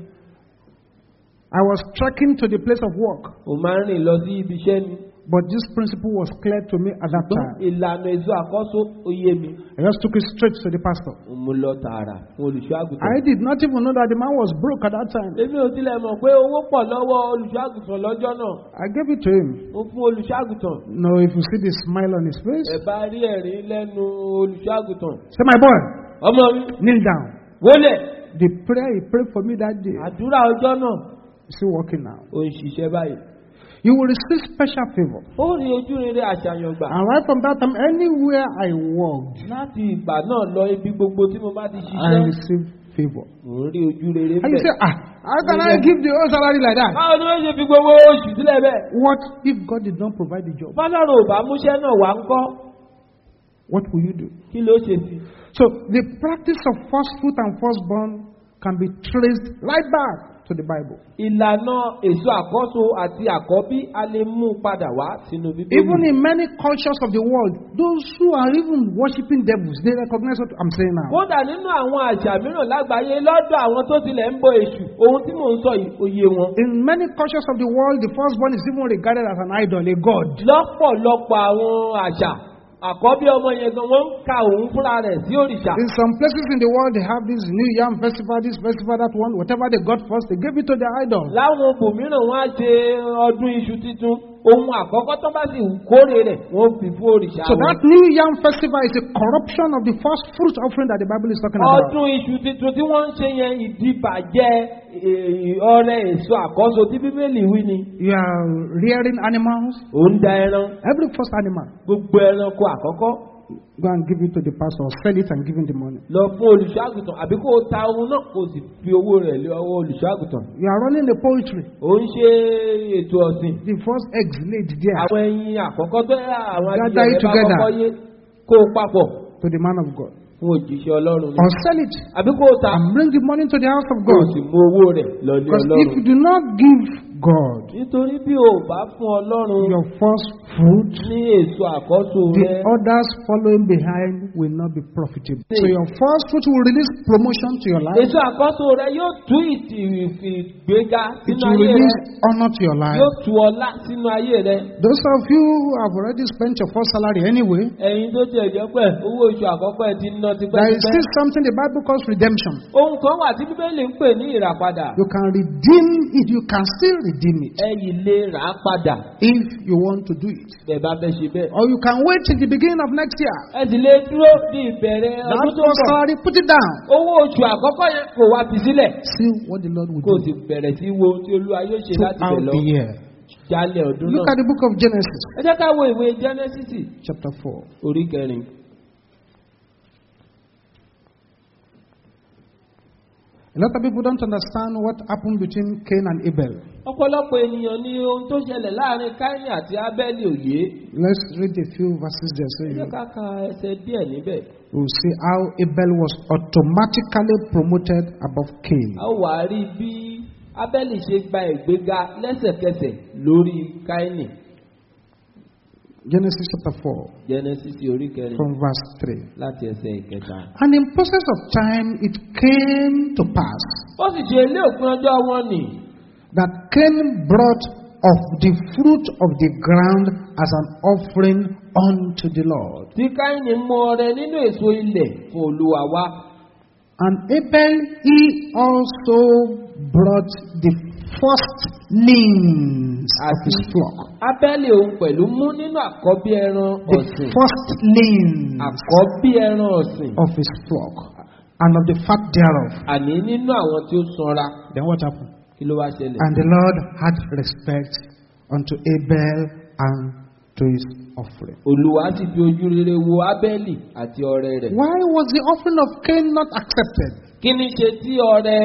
I was trekking to the place of work, mo máa ń rìn lọ sí ibi iṣẹ́ ni. But this principle was clear to me at that time. ìlànà èso mi. I just took it straight to the pastor. mo lọ tààrà fún olùṣọ́ àgùntàn. I did not even know that the man was broke at that time. èmi ò tilẹ̀ mọ̀ pé owó pọ̀ lọ́wọ́ olùṣọ́ àgùntàn lọ́jọ́ náà. I gave it to him. mo fún olùṣọ́ àgùntàn. No, if you see the smile on his face, ẹ bá rí ẹ̀rín lẹ́nu olùṣọ́ àgùntàn. say, My boy, ọmọ mi kneel down. The prayer he prayed for me that day àdúrà ọjọ́ náà is still working now. ó ń ṣiṣẹ́ báyìí. You will receive special favor. ó rí ojú rere àṣàyàn gbà. And right from that time, anywhere I walked, láti ìgbà náà lọ ibi gbogbo tí mo bá ti I ṣiṣẹ́. received favor. rí ojú rere And you say, bẹ́ẹ̀. ah, how can I give the whole salary like that? báwo ni wọ́n ṣe fi gbogbo oṣù sílẹ̀ bẹ́ẹ̀. What if God did not provide the job? fọlọ́run ò bá múṣẹ́ náà wá ń kọ́ What will you do? kí ló ṣe sí. So the practice of first fruit and firstborn can be traced right back to the Bible. ìlànà èso àkọ́so àti àkọ́bí a lè mú padà wá sínú bíbélì. Even in many cultures of the world, those who are even worshiping devils, they recognize what I'm saying now. kódà nínú àwọn àṣà mìíràn lágbàáyé lọ́dọ̀ àwọn tó tilẹ̀ ń bọ èṣù ohun tí mò ń sọ òye wọn. In many cultures of the world, the firstborn is even regarded as an idol, a god. lọ́pọ̀lọpọ̀ àwọn àṣà àkọ́bí ọmọ yẹn gan wọ́n ń ka òun fúnra rẹ̀ sí òrìṣà. In some places in the world, they have this New Yam festival, this festival, that one. Whatever they got first, they gave it to their idol. láwọn bòmíràn wọn á ṣe ọdún iṣu titun ohun àkọ́kọ́ tó bá sì kórè rẹ̀ wọ́n fi fún òrìṣà So wọn. that New Yam festival is a corruption of the first fruit offering that the Bible is talking about. ọdún iṣu titun tí wọ́n ń ṣe yẹn ìdìbàjẹ́ eh, ọrẹ èso àkọ́so tí bíbélì wí ni. You are rearing animals, ò ń da ẹran every first animal. gbogbo ẹranko àkọ́kọ́ Go and give it to the pastor or sell it and give him the money. lọ fún olùṣọ́àgùtàn àbí kó o ta ohun náà kó o sì fi owó rẹ̀ lé ọwọ́ olùṣọ́àgùtàn. You are running the poultry. ò ń ṣe ètò ọ̀sìn The first eggs laid there àwọn ẹyin àkọ́kọ́ tó yà àwọn adìyẹ rẹ̀ bá together. kọ́kọ́ yé kó o papọ̀ to the man of God. fún òjíṣẹ́ ọlọ́run. Or sell it àbí kó o ta and bring the money to the house of kó o God. sì mú owó rẹ̀ lọ lé Because if ọlọ́run. you do not give God nítorí bí o bá fún ọlọ́run your first fruit, ní èso àkọ́so the rẹ others following behind will not be profitable. So your first fruit will release promotion to your life. èso àkọ́so rẹ yóò tú ìgbéga It sínú will ayé rẹ release honor to your life. yóò tú ọlá sínú ayé rẹ. Those of you who have already spent your first salary anyway, ẹ̀yin tó tiẹ̀ jẹ́ pé owó oṣù àkọ́kọ́ ẹ̀ ti ná there is still something the Bible calls redemption. ohun kan wà tí bíbélì ń pè ní ìràpadà. You can redeem it. You can still redeem it ẹ yìí lè rà á padà if you want to do it. bẹ́ẹ̀ bá fẹ́ ṣe bẹ́ẹ̀. Or you can wait till the beginning of next year. ẹ sì lè dúró di ìbẹ̀rẹ̀ That ọdún tó first bọ̀. salary, put it down. owó oṣù àkọ́kọ́ yẹn kò wá fi sílẹ̀. See what the Lord will do sì bẹ̀rẹ̀ sí wo tí olúwa yóò ṣe láti throughout bẹ̀ lọ the year. jálẹ̀ ọdún Look náà. at the book of Genesis, ẹ jẹ́ ká wo ìwé jẹ́nẹ́sísì chapter 4. orí kẹrin. A lot of people don't understand what happened between Cain and Abel. ọ̀pọ̀lọpọ̀ ènìyàn ní ohun tó ṣẹlẹ̀ láàárín káínì àti ábẹ́lì òye. Let's read a few verses there so you jẹ́ ká ka ẹsẹ̀ díẹ̀ níbẹ̀. will see how Abel was automatically promoted above Cain. a wá rí bí ábẹ́lì ṣe gba ìgbéga lẹ́sẹ̀kẹsẹ̀ lórí káínì. Genesis chapter 4, genesis orí kẹrin from verse 3. láti ẹsẹ̀ ìkẹta. And in process of time, it came to pass ó sì ṣe ilé òpin ọjọ́ wọn nì that Cain brought of the fruit of the ground as an offering unto the Lord. tí káyìnì mú ọrẹ nínú èso ilẹ̀ fún olúwa wá. And Abel, he also brought the firstlings of his flock. abẹ́lé òun pẹ̀lú mú nínú àkọ́bí ẹran The ọ̀sìn firstlings àkọ́bí ẹran ọ̀sìn of his flock and of the fat thereof. àní nínú àwọn tí ó sanra Then what happened? kí ló wá ṣẹlẹ̀. And the Lord had respect unto Abel and to his offering. olùwà sì fi ojú rere wo abẹ́lì àti ọrẹ rẹ̀. Why was the offering of Cain not accepted? kí ni ṣe tí ọrẹ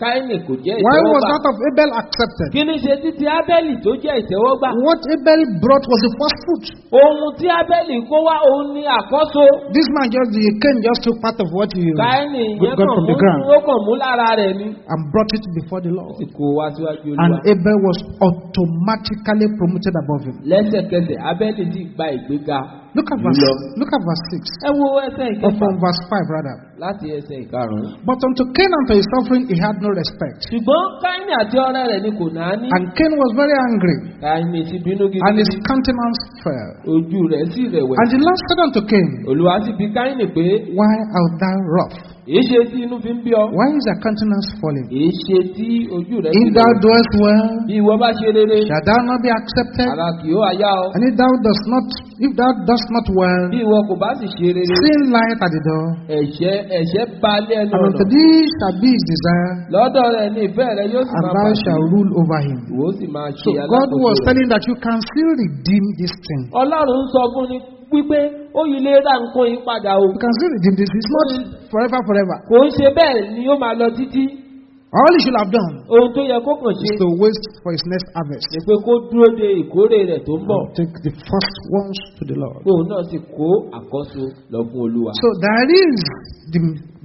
káyìnì kò jẹ́ Why was ìtẹ́wọ́gbà. that of Abel accepted? kí ni ṣe tí ti abẹ́lì tó jẹ́ ìtẹ́wọ́gbà. What Abel brought was the first fruit. ohun tí abẹ́lì kó wá òun ni àkọ́so. This man just, the Cain just took part of what he got yẹn kàn from mú the ground ó kàn mú lára rẹ̀ ni. and brought it before the ó Lord. sì kó wá síwájú And olúwa. Abel was automatically promoted above him. lẹ́sẹ̀kẹsẹ̀ abẹ́lì sì gba ìgbéga. Look at verse, look at verse 6. ẹ wo ẹsẹ̀ Or from verse 5 rather. láti ẹsẹ̀ ìkarùn-ún. But unto Cain and to his offering he had no respect. ṣùgbọ́n káyìnì àti ọrẹ rẹ̀ ni kò náà ní. And Cain was very angry, bínú and his countenance fell. ojú rẹ̀ sì rẹ̀wẹ̀. And the Lord said unto Cain, olùwà sì bi káyìnì pé Why art thou wroth? Èé ṣe tí inú fi ń bí ọ. Why is thy countenance falling? èé ṣe tí ojú rẹ̀ If fi thou rẹ̀wẹ̀. doest well, bí ìwọ bá ṣe rere shall thou not be accepted? ara kì yóò àyà ọ. And if thou dost not, if thou dost not well, bí ìwọ kò bá sì ṣe rere sin lieth at the door, ẹ̀ṣẹ̀ ẹ̀ṣẹ̀ bá lé ẹnu and ọ̀nà. unto thee shall be his desire, lọ́dọ̀ rẹ̀ ní ìfẹ́ rẹ̀ yóò sì and máa thou bàjẹ́. shalt rule over him. ìwọ sì máa So ṣe God was alákòóso rẹ̀. telling that you can still redeem this thing. ọlọ́run sọ fún ni wípé ó yìí nǹkan yìí padà o. You can still redeem this. It's not forever, forever. kò ń ṣe bẹ́ẹ̀ ni ó máa lọ títí. All he should have done ohun tó yẹ kó kàn ṣe is to wait for his next harvest. ni pé kó dúró de ìkórè rẹ̀ tó ń bọ̀. And take the first ones to the Lord. kóun náà sì kó àkọ́so lọ fún olúwa. So there is the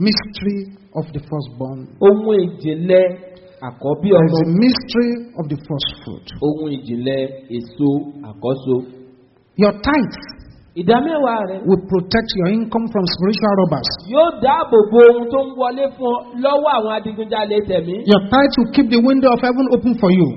mystery of the firstborn. ohun ìjìnlẹ̀ àkọ́bí There ọmọ is the mystery of the first fruit. ohun ìjìnlẹ̀ èso àkọ́so. Your tithe ìdámẹ́wàá rẹ̀ will protect your income from spiritual robbers. yóò dáàbò bo ohun tó ń wọlé fún ọ lọ́wọ́ àwọn adigunjalè tẹ̀mí. Your tithe will keep the window of heaven open for you.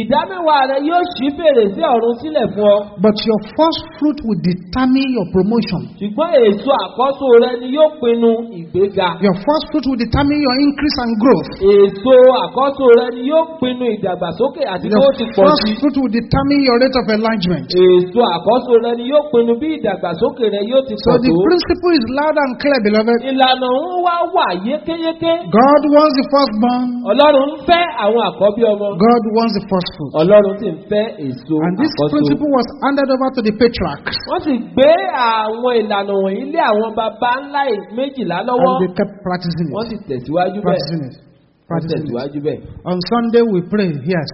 Ìdámẹ́wàá rẹ̀ yóò ṣí fèrèsé ọ̀run sílẹ̀ fún ọ. But your first fruit will determine your promotion. ṣùgbọ́n èso àkọ́so rẹ̀ ni yóò pinnu ìgbéga. Your first fruit will determine your increase and growth. èso àkọ́so rẹ̀ ni yóò pinnu ìdàgbàsókè àti bí Your ó ti pọ̀ first sí. fruit will determine your rate of enlargement. èso àkọ́so rẹ̀ ni yóò pinnu bí ìdàgbàsókè rẹ̀ yóò ti So pọ̀ the tó. principle is loud and clear, beloved. ìlànà ń wá wà yékéyéké. God wants the firstborn. ọlọ́run ń fẹ́ àwọn àkọ́bí ọmọ. God wants the first fruit. ọlọ́run sì ń fẹ́ èso And this àkọ́so. principle was handed over to the patriarchs. wọ́n sì gbé àwọn ìlànà wọ̀nyí lé àwọn baba ńlá méjìlá lọ́wọ́. And they kept practicing wọ́n it. sì tẹ̀síwájú bẹ́ẹ̀. Practicing it. wọ́n Practicing it. On Sunday we pray here.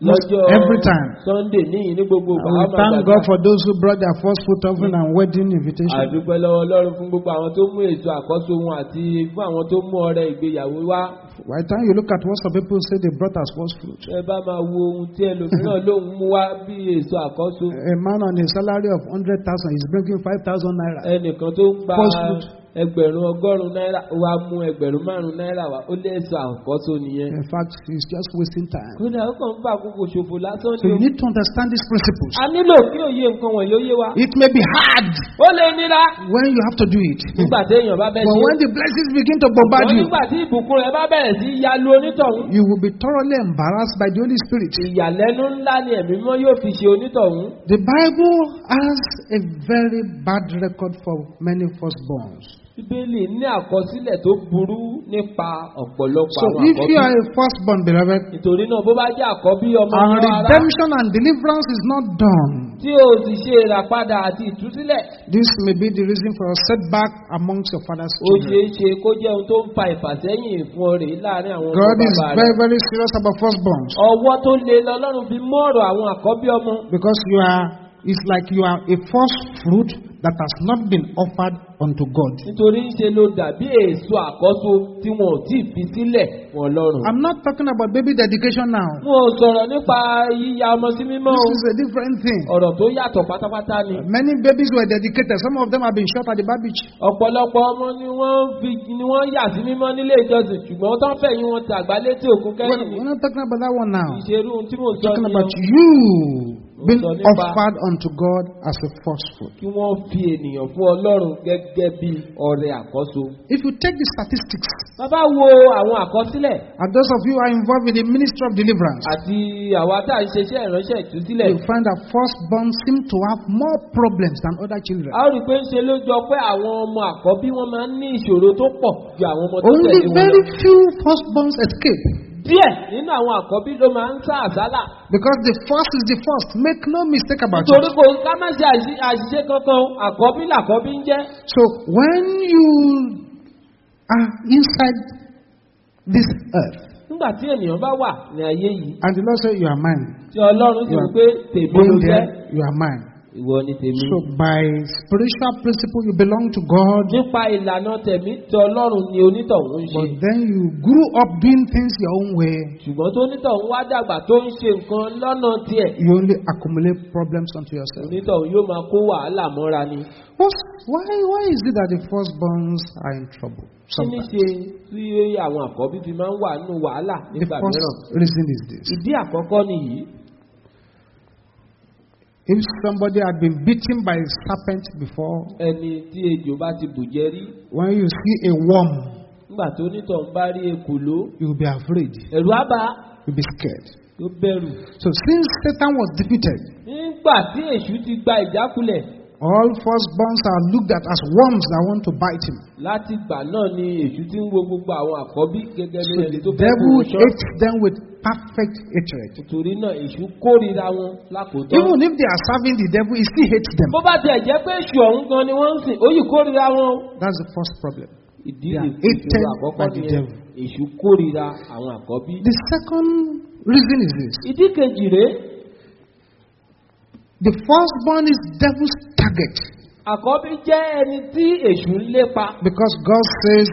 Lọ́jọ́ every time. sunday ní gbogbo And ìgbà we wọ́n thank. God for those who brought their first fruit offering and wedding invitation. àdúpẹ́ lọ́wọ́ ọlọ́run fún gbogbo àwọn tó mú ètò àkọ́so wọn àti fún àwọn tó mú ọrẹ ìgbéyàwó wá. By the time you look at what some people say they brought as first fruit. ẹ bá máa wo ohun tí ẹlòmíràn lòun mú wá bí èso àkọ́so. A man on a salary of 100,000 is bringing 5,000 naira. ẹnìkan tó ń gba First fruit. Ẹgbẹ̀rún ọgọ́rùn-ún náírà wá mú ẹgbẹ̀rún márùn-ún náírà wá ó lé èso àkọ́so nìyẹn. In fact, he's just wasting time. kódà ó kàn ń bá àkókò ṣòfò lásán So ni you o. need to understand these principles. a nílò kí òye nǹkan wọ̀nyí ó yé wa. It may be hard ó lè nira when you have to do it. nígbà tí èèyàn bá bẹ́ẹ̀ But ṣe. when the blessings begin to bombard you, nígbà tí ìbùkún rẹ̀ bá bẹ̀rẹ̀ sí í yalu onítọ̀hún. you will be thoroughly embarrassed by the Holy Spirit. ìyàlẹ́nu ńlá ni ẹ̀mí mọ́ yóò fi ṣe onítọ̀hún. The Bible has a very bad record for many firstborns. Bíbélì ní àkọsílẹ̀ tó burú nípa ọ̀pọ̀lọpọ̀ So àwọn if you are àkọ́bí. a firstborn, beloved, nítorí náà bó bá jẹ́ àkọ́bí ọmọ and ọmọ ara redemption and deliverance is not done, tí o sì ṣe ìràpadà àti ìtúsílẹ̀ this may be the reason for a setback amongst your father's ó ṣeé children. ṣe kó jẹ́ ohun tó ń fa ìfàsẹ́yìn fún ọ rèé àwọn ọmọ God is bàbá very, rẹ̀. very serious about firstborns ọwọ́ tó le lọ́lọ́run fi mú ọ̀rọ̀ àwọn àkọ́bí ọmọ because you are is like you are a first fruit that has not been offered unto God. nítorí ṣe ló dàbí èso àkọ́so tí wọn ò tí ì fi sílẹ̀ fún ọlọ́run. I'm not talking about baby dedication now. mo sọ̀rọ̀ nípa yíya ọmọ sí mímọ́. This is a different thing. ọ̀rọ̀ tó yàtọ̀ pátápátá ni. Many babies were dedicated. Some of them have been shot at the Babbage. ọ̀pọ̀lọpọ̀ ọmọ ni wọ́n fi ni wọ́n yà sí mímọ́ nílé ìjọsìn ṣùgbọ́n tó ń fẹ̀yìn wọn tàgbá létí We're, kẹ́yìn we're not talking about that one now. ìṣerú ohun tí talking about you being offered unto God as a first fruit. kí wọ́n fi ènìyàn fún ọlọ́run gẹ́gẹ́ bí ọrẹ àkọ́so. If you take the statistics, bàbá wo àwọn àkọsílẹ̀ and those of you who are involved in the ministry of deliverance, àti àwa tá à ń ṣeṣẹ́ ìránṣẹ́ ìtúsílẹ̀. you find that firstborn seem to have more problems than other children. a rí i pé ń ṣe ló jọ pé àwọn ọmọ àkọ́bí wọn máa ń ní ìṣòro tó pọ̀ ju àwọn ọmọ tó Only tẹ̀lé wọn very lọ. few firstborns escape díẹ̀ nínú àwọn àkọ́bí ló máa ń sá àsálà. because the first is the first. Make no mistake about nítorí it. kò ká má ṣe àṣì- àṣìṣe kankan àkọ́bí làkọ́bí ń jẹ́. So when you are inside this earth, nígbà tí ènìyàn bá wà ní ayé yìí and the Lord says you are mine, tí ọlọ́run are pé tèmi ló jẹ́ you are mine. Ìwọ ni tèmi. So by spiritual principle, you belong to God. nípa ìlànà tẹ̀mí tí ọlọ́run ni onítọ̀hún ṣe. But then you grew up doing things your own way. ṣùgbọ́n tó onítọ̀hún wá dàgbà tó ń ṣe nǹkan lọ́nà tiẹ̀ You only accumulate problems unto yourself. onítọ̀hún yóò máa kó wàhálà mọ́ra ni. Why, why is it that the firstborns are in trouble? kí ní Sometimes. ṣe tí àwọn àkọ́bí fi máa ń wà nínú wàhálà The nígbà first mìíràn. reason is this. ìdí àkọ́kọ́ nìyí. If somebody had been beaten by a serpent before, ẹni tí ejò bá ti bùjẹ rí when you see a worm, nígbà tó onítọ̀hún bá rí ekòló you will be afraid. ẹ̀rù á bá You'll be scared. yóò bẹ̀rù. So since Satan was defeated, nígbà tí èṣù ti gba ìjákulẹ̀ all firstborns are looked at as worms that want to bite him. láti ìgbà náà ni èṣù ti ń wo gbogbo àwọn àkọ́bí gẹ́gẹ́ bí So ẹni the tó fẹ́ devil kó ṣọ́. hates them with perfect hatred. nítorí náà èṣù kórìíra wọn lákòótọ́. Even if they are serving the devil, he still hates them. bó bá tiẹ̀ jẹ́ pé èṣù ọ̀hún gan ni wọ́n ń sìn ó yìí kórìíra wọn. That's the first problem. ìdí ìṣòro àkọ́kọ́ the devil. èṣù kórìíra àwọn àkọ́bí. The second reason is this ìdí kejì rèé the firstborn is devil's target àkọ́bí jẹ́ ẹni tí èṣù ń lépa because God says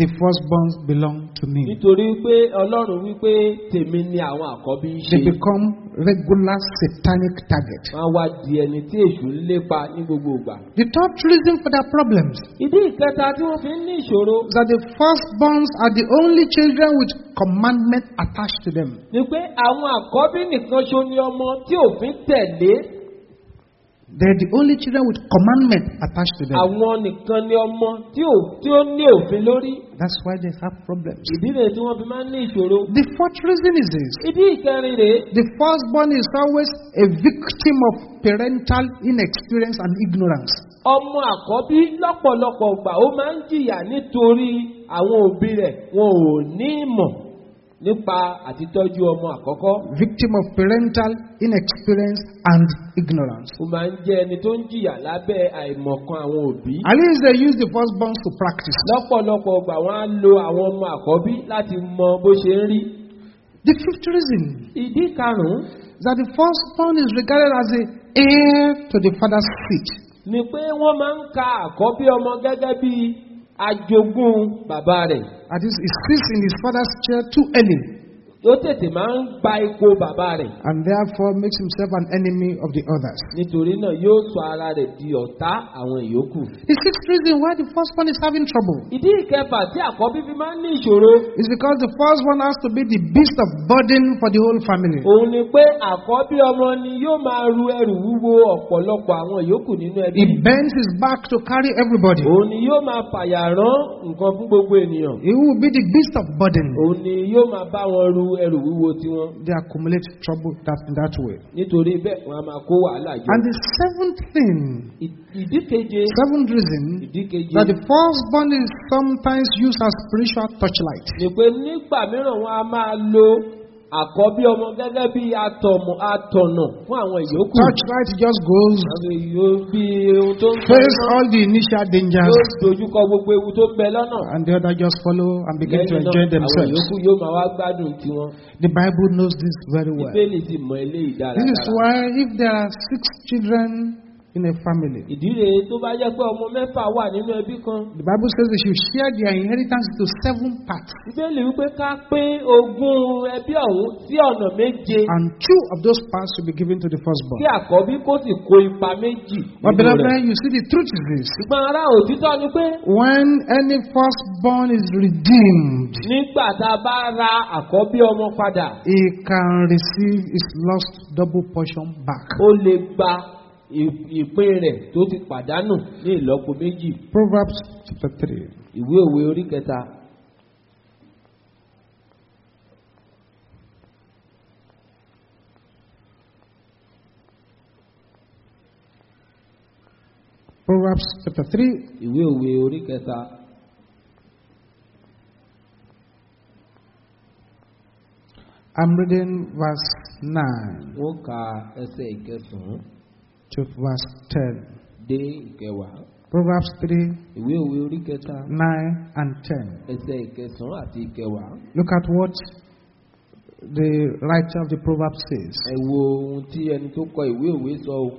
the firstborns belong to me. nítorí pé ọlọ́run wípé tèmi ni àwọn àkọ́bí ń ṣe They become regular satanic target. wọ́n wá di ẹni tí èṣù ń lépa ní gbogbo ìgbà. The third reason for their problems ìdí ìkẹta tí wọ́n fi ń ní ìṣòro is that the firstborns are the only children with commandment attached to them. ni pé àwọn àkọ́bí nìkan ṣo ni ọmọ tí òfin tẹ̀lé They're the only children with commandment attached to them. àwọn nìkan ni ọmọ tí ò tí ó ní òfin lórí That's why they have problems. ìdí rèé tí wọ́n fi máa ń ní ìṣòro. The fourth reason is this ìdí ìkẹrin rèé the firstborn is always a victim of parental inexperience and ignorance. ọmọ àkọ́bí lọ́pọ̀lọpọ̀ gbà ó máa ń jìyà nítorí àwọn òbí rẹ̀ wọn ò ní ìmọ̀ nípa àtitọ́jú ọmọ àkọ́kọ́. Victim of parental inexperience and ignorance. ó máa ń jẹ́ ẹni tó ń jìyà lábẹ́ àìmọ̀kan àwọn òbí. At least they use the firstborns to practice. lọ́pọ̀lọpọ̀ gbà wọ́n á lo àwọn ọmọ àkọ́bí láti mọ bó ṣe ń rí. The fifth reason ìdí karùn-ún that the firstborn is regarded as a heir to the father's seat. ni pé wọ́n máa ń ka àkọ́bí ọmọ gẹ́gẹ́ bí ajogún bàbá rẹ̀. Is, he sits in his father's chair too early ó tètè máa ń gba ipò bàbá rẹ̀. and therefore makes himself an enemy of the others. nítorí náà yóò sọ ara rẹ̀ di ọ̀tá àwọn ìyókù. The sixth reason why the firstborn is having trouble ìdí ìkẹfà tí àkọ́bí fi máa ń ní ìṣòro. is because the firstborn has to be the beast of burden for the whole family. òun ni pé àkọ́bí ọmọ ni yóò máa ru ẹrù wúwo ọ̀pọ̀lọpọ̀ àwọn ìyókù nínú ẹbí. He bends his back to carry everybody. òun ni yóò máa fàyà rán nǹkan fún gbogbo ènìyàn. He will be the beast of burden. òun ni yóò máa bá wọn ru ẹrù wúwo tiwọn. They accumulate trouble that, in that way. nítorí bẹ́ẹ̀ wọn a máa kó wàhálà jọ. And the seventh thing, ìdí keje seventh reason, ìdí keje that the firstborn is sometimes used as spiritual torchlight. pé nígbà mìíràn wọn a máa lo àkọ́bí ọmọ gẹ́gẹ́ bí atọ̀mọ̀ atọ̀nà fún àwọn ìyókù. Torchlight just goes, Àwọn yóò bí ohun tó ń face all the initial yóò dangers, dojúkọ gbogbo ewu tó ń bẹ lọ́nà. and the other just follow and begin to enjoy àwọn themselves. ìyókù yóò máa wá gbádùn tiwọn. The Bible knows this very well. Bíbélì sì mọ eléyìí This is dáradára. why if there are six children in a family, Ìdí rèé tó bá jẹ́ pé ọmọ mẹ́fà wà nínú ẹbí kan. the Bible says they should share their inheritance into seven parts, Bíbélì wípé ká pín ogún ẹbí ọ̀hún sí ọ̀nà méje. and two of those parts should be given to the Kí firstborn. àkọ́bí kó sì kó ipa méjì. But beloved, you see, the truth is this: Ṣùgbọ́n ará òtítọ́ ni pé when any firstborn is redeemed, nígbà tá a bá ra àkọ́bí ọmọ padà, he can receive his lost double portion back. ó lè gba ìpín rẹ̀ tó ti pàdánù ní ìlọ́po méjì. Proverbs chapter 3. Ìwé òwe orí kẹta. Proverbs chapter 3, Ìwé òwe orí kẹta. I'm reading verse 9 Wọ́n ka ẹsẹ̀ ìkẹsàn-án to verse 10. dé ìkẹwàá. Proverbs 3, Ìwé òwe orí kẹta 9 and 10. ẹsẹ̀ ìkẹsàn-án àti ìkẹwàá. Look at what the writer of the proverb says. Ẹ wo ohun tí ẹni tó kọ ìwé òwe sọ o.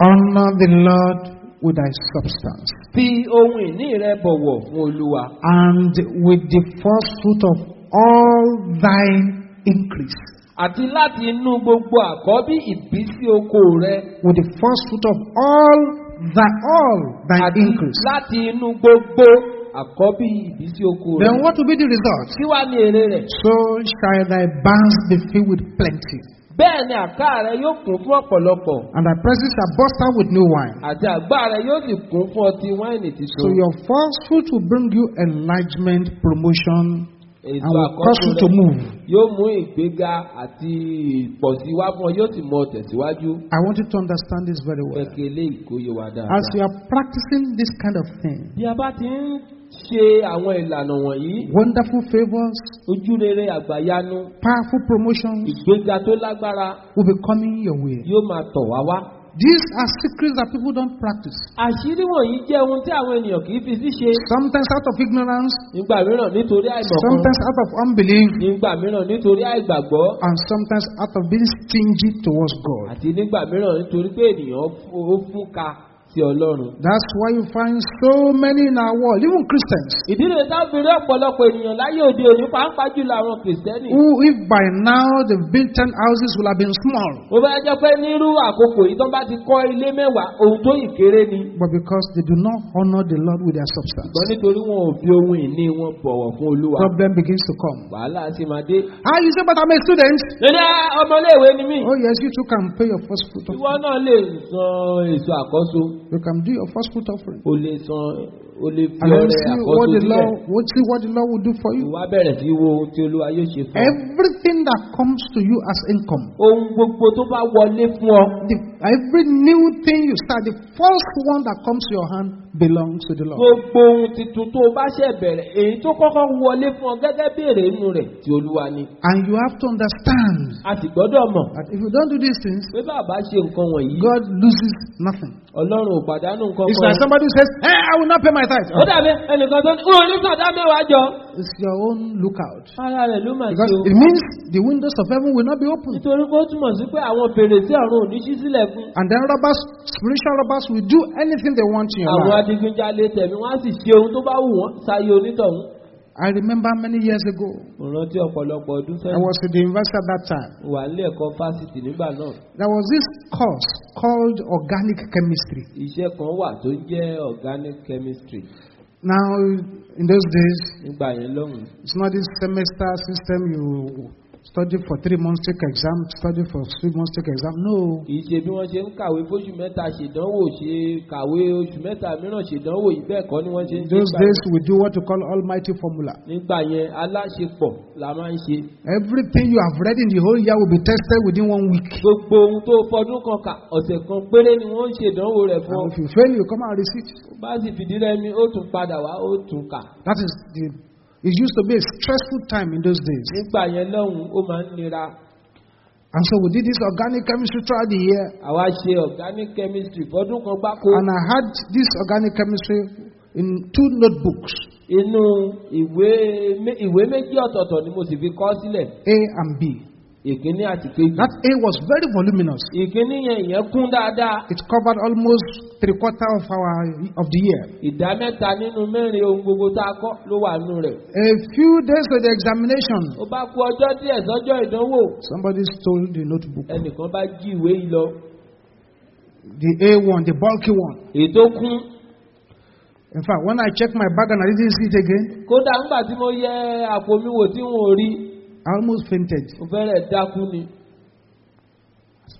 Honor the Lord with thy substance, Fi ohun ìní rẹ bọ̀wọ̀ fún Olúwa. and with the first fruit of all thine increase. Àti láti inú gbogbo àkọ́bí ìbísí oko rẹ. With the first fruit of all thy all Àti increase. láti inú gbogbo àkọ́bí ìbísí oko rẹ. Then what will be the result? Kí wá ní èrè rẹ̀? So shall thy barns be filled with plenty, Bẹ́ẹ̀ ni àká rẹ yóò kún fún ọ̀pọ̀lọpọ̀. and thy presses shall burst out with new wine. Àti àgbá rẹ yóò sì kún fún ọtí wáìnì So titun. your first fruit will bring you enlargement, promotion, àkọ́kọ́ to rẹ move. yóò mú ìgbéga àti ìpọ̀sí wá fún ọ yóò sì mú ọ tẹ̀síwájú. I want you to understand this very well. Kó yé wa As dáadáa. you are practicing this kind of thing, Bí a bá ti ń ṣe àwọn ìlànà wọ̀nyí, wonderful favors, ojú rere àgbàyanu, powerful promotions ìgbéga tó lágbára will be coming your way. yóò máa tọ̀ wá wá. These are secrets that people don't practice. Àṣírí wọ̀nyí jẹ́ ohun tí àwọn ènìyàn kì í fi sí ṣe. Sometimes out of ignorance, Nígbà mìíràn nítorí àìmọ̀kan, sometimes out of unbelief, nígbà mìíràn nítorí àìgbàgbọ́, and sometimes out of being stingy towards God. àti nígbà mìíràn nítorí pé ènìyàn ó fún ka sí Ọlọ́run. That's why you find so many in our world, even Christians, Ìdí rẹ̀ tábìlì ọ̀pọ̀lọpọ̀ ènìyàn láyé òde òní pàápàá jùlọ àwọn kìrìsìtẹ́nì. who, if by now the built ten houses will have been small, Mo fẹ́ jẹ́ pé nírú àkókò yìí tó bá ti kọ́ ilé mẹ́wàá ohun tó yìí kéré ni. but because they do not honor the Lord with their substance, Ṣùgbọ́n nítorí wọn ò fi ohun ìní wọn bọ̀wọ̀ fún Olúwa. problem begins to come. Wàhálà sì máa dé. Ah, you say, but I'm a student. Lórí ọmọléèwé ni mí. Oh, yes, you too can pay your first fruit Ìwọ náà lè san èso àkọ́so. You can do your first fruit offering. Fi And then ọrẹ see àkọ́so what the will do for you. Bẹ̀rẹ̀ sí wo ohun tí Olúwa yóò ṣe fún ọ. Everything that comes to you as income, Ohun gbogbo tó bá wọlé fún ọ. every new thing you start, the first one that comes to your hand belongs to the Lord. Gbogbo ohun tuntun tó o bá ṣẹ̀ bẹ̀rẹ̀ èyí tó kọ́kọ́ wọlé fún ọ gẹ́gẹ́ bí èrè inú rẹ̀ tí Olúwa ni. And you have to understand A sì gbọ́dọ̀ mọ̀ that if you don't do these things, pé bàbá ṣe nǹkan wọ̀nyí. God loses nothing. Ọlọ́run ò pàdánù nǹkan It's kan. like somebody says, Hey, I will not pay my tithe. Ó dàbí ẹnìkan tó ní wọn ní sọ̀dá mẹ́wàá jọ. It's your own lookout. Ara rẹ̀ ló máa Because ṣe o. it means the windows of heaven will not be open. Nítorí pé ó túmọ̀ sí pé àwọn fèrèsé ọ̀run ò ní ṣí sílẹ̀ fún. And then robbers, spiritual robbers will do anything they want in your Àwọn life. adigunjalè tẹ̀mí wọ́n á sì ṣe ohun tó bá wù wọ́n sáyé onítọ̀hún. I remember many years ago, Mo rántí ọ̀pọ̀lọpọ̀ ọdún I was at the university at that time. Wà nílé ẹ̀kọ́ fásitì nígbà náà. There was this course called organic chemistry. Iṣẹ́ kan wà tó jẹ́ organic chemistry. Now, in those days, Nígbà yẹn lọ́hùn. it's not this semester system you study for three months, take exam, study for three months, take exam. No. Kì í ṣe bí wọ́n ṣe ń kàwé fóṣù mẹ́ta ṣèdánwò ṣe kàwé oṣù mẹ́ta mìíràn ṣèdánwò yìí bẹ́ẹ̀ kọ́ ni wọ́n ṣe ń ṣe those days, we do what we call almighty formula. Nígbà yẹn aláṣepọ̀ la máa ń ṣe. Everything you have read in the whole year will be tested within one week. Gbogbo ohun tó fọdún kan kà ọ̀sẹ̀ kan péré ni wọ́n ń ṣèdánwò rẹ̀ fún ọ. And if you fail, you come out receipt. bá sì fìdí rẹmi ó tún padà wá ó tún kà. That is the It used to be a stressful time in those days. nígbà yẹn lọ́hùn ó máa ń nira And so we did this organic chemistry throughout the year. àwa ṣe organic chemistry fọdún kan gbáko And I had this organic chemistry in two notebooks, inú ìwé ìwé méjì ọ̀tọ̀ọ̀tọ̀ ni mo sì fi kọ́ sílẹ̀ A and B. ìkíní àti kejì That A was very voluminous. ìkíní yẹn ìyẹn kún dáadáa It covered almost three quarter of our of the year. ìdá mẹ́ta nínú mẹ́rin ohun gbogbo tá a kọ́ ló wà nù rẹ̀ A few days to the examination, ó bá kú ọjọ́ díẹ̀ sọ́jọ́ ìdánwò somebody stole the notebook. ẹnìkan bá jí ìwé yìí lọ The A1, the bulky one. tó kún In fact, when I checked my bag and I didn't see it again, kódà ńgbà tí mo yẹ àpò mi wò tí wọn ò rí I almost fainted. mo fẹ́rẹ̀ dákú ni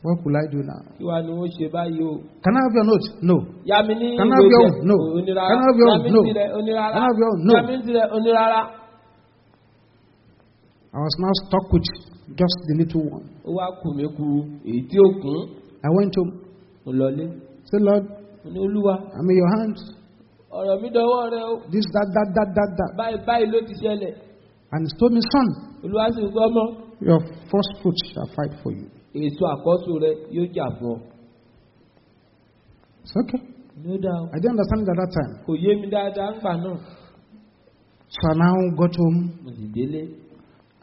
What will I do now? kí wàá ni wọ́n ṣe báyìí o. Can I have your note? No. yá mi ní Can I have ìwé own? No. onírara Can I have your own? No. tirẹ̀ onírara Can I have your own? No. tirẹ̀ onírara. I was now stuck with just the little one. ó wá kù mí ku èyí tí ó kún I went home. mo lọlé Say, Lord, mo ní olúwa I'm in your hands. ọ̀rọ̀ mi dọwọ́ rẹ o This, that, that, that, that, that. báyìí báyìí ló ti ṣẹlẹ̀ And he told me, son, olúwa sì gbọ́ mọ́ your first fruit shall fight for you. èso àkọ́sù rẹ yóò jà fún ọ. It's okay. ní ó dáa o I didn't understand it at that time. kò yé mi dáadáa ńgbà náà So I now got home. mo sì délé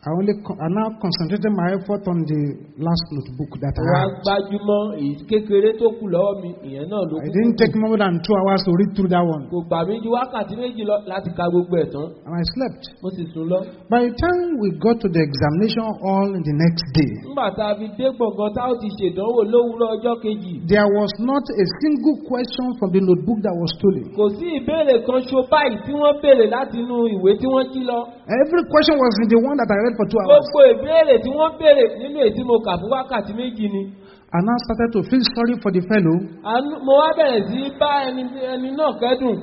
I only con- I now concentrated my effort on the last notebook that I had. gbájúmọ́ èyí kékeré tó kù lọ́wọ́ mi ìyẹn náà ló It kú didn't take more than two hours to read through that one. kò gbà mí ju wákàtí méjì lọ láti ka gbogbo ẹ̀ tán And I slept. mo sì sùn lọ. By the time we got to the examination hall the next day, nígbà tá a fi dé gbọ̀ngàn tá ó ti ṣèdánwò lówùúrọ̀ ọjọ́ kejì there was not a single question from the notebook that was stolen. kò sí ìbéèrè kan ṣo báyìí tí wọ́n béèrè láti inú ìwé tí wọ́n jí lọ. Every question was in the one that I read for two hours. gbogbo ìbéèrè tí wọ́n béèrè nínú èyí tí mo kà fún wákàtí méjì ni. I now started to feel sorry for the fellow mo wá bẹ̀rẹ̀ sí bá ẹni náà kẹ́dùn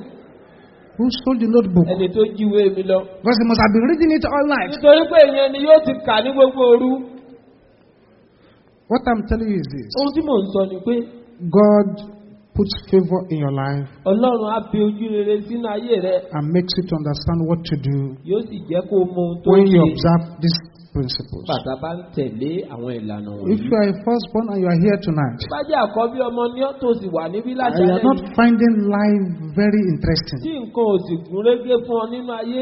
who stole the notebook. ẹni tó jíwé mi lọ. Because he must have been reading it all night. nítorí pé ìyẹn ni yóò ti kà ní gbogbo òru. What I'm telling you is this ohun tí mò ń sọ ni pé God puts favor in your life ọlọ́run á fi ojú rere sínú ayé rẹ and makes you to understand what to do yóò sì jẹ́ kó o mọ ohun tó when ń you ṣe. observe these principles. bàtà bá ń tẹ̀lé àwọn ìlànà If wọ̀nyí. you are a firstborn and you are here tonight, bá jẹ́ àkọ́bí ọmọ ọ́ tó sì wà níbí and you láṣálẹ̀ are not finding life very tí interesting, nǹkan ò sì gún régé fún ọ nínú ayé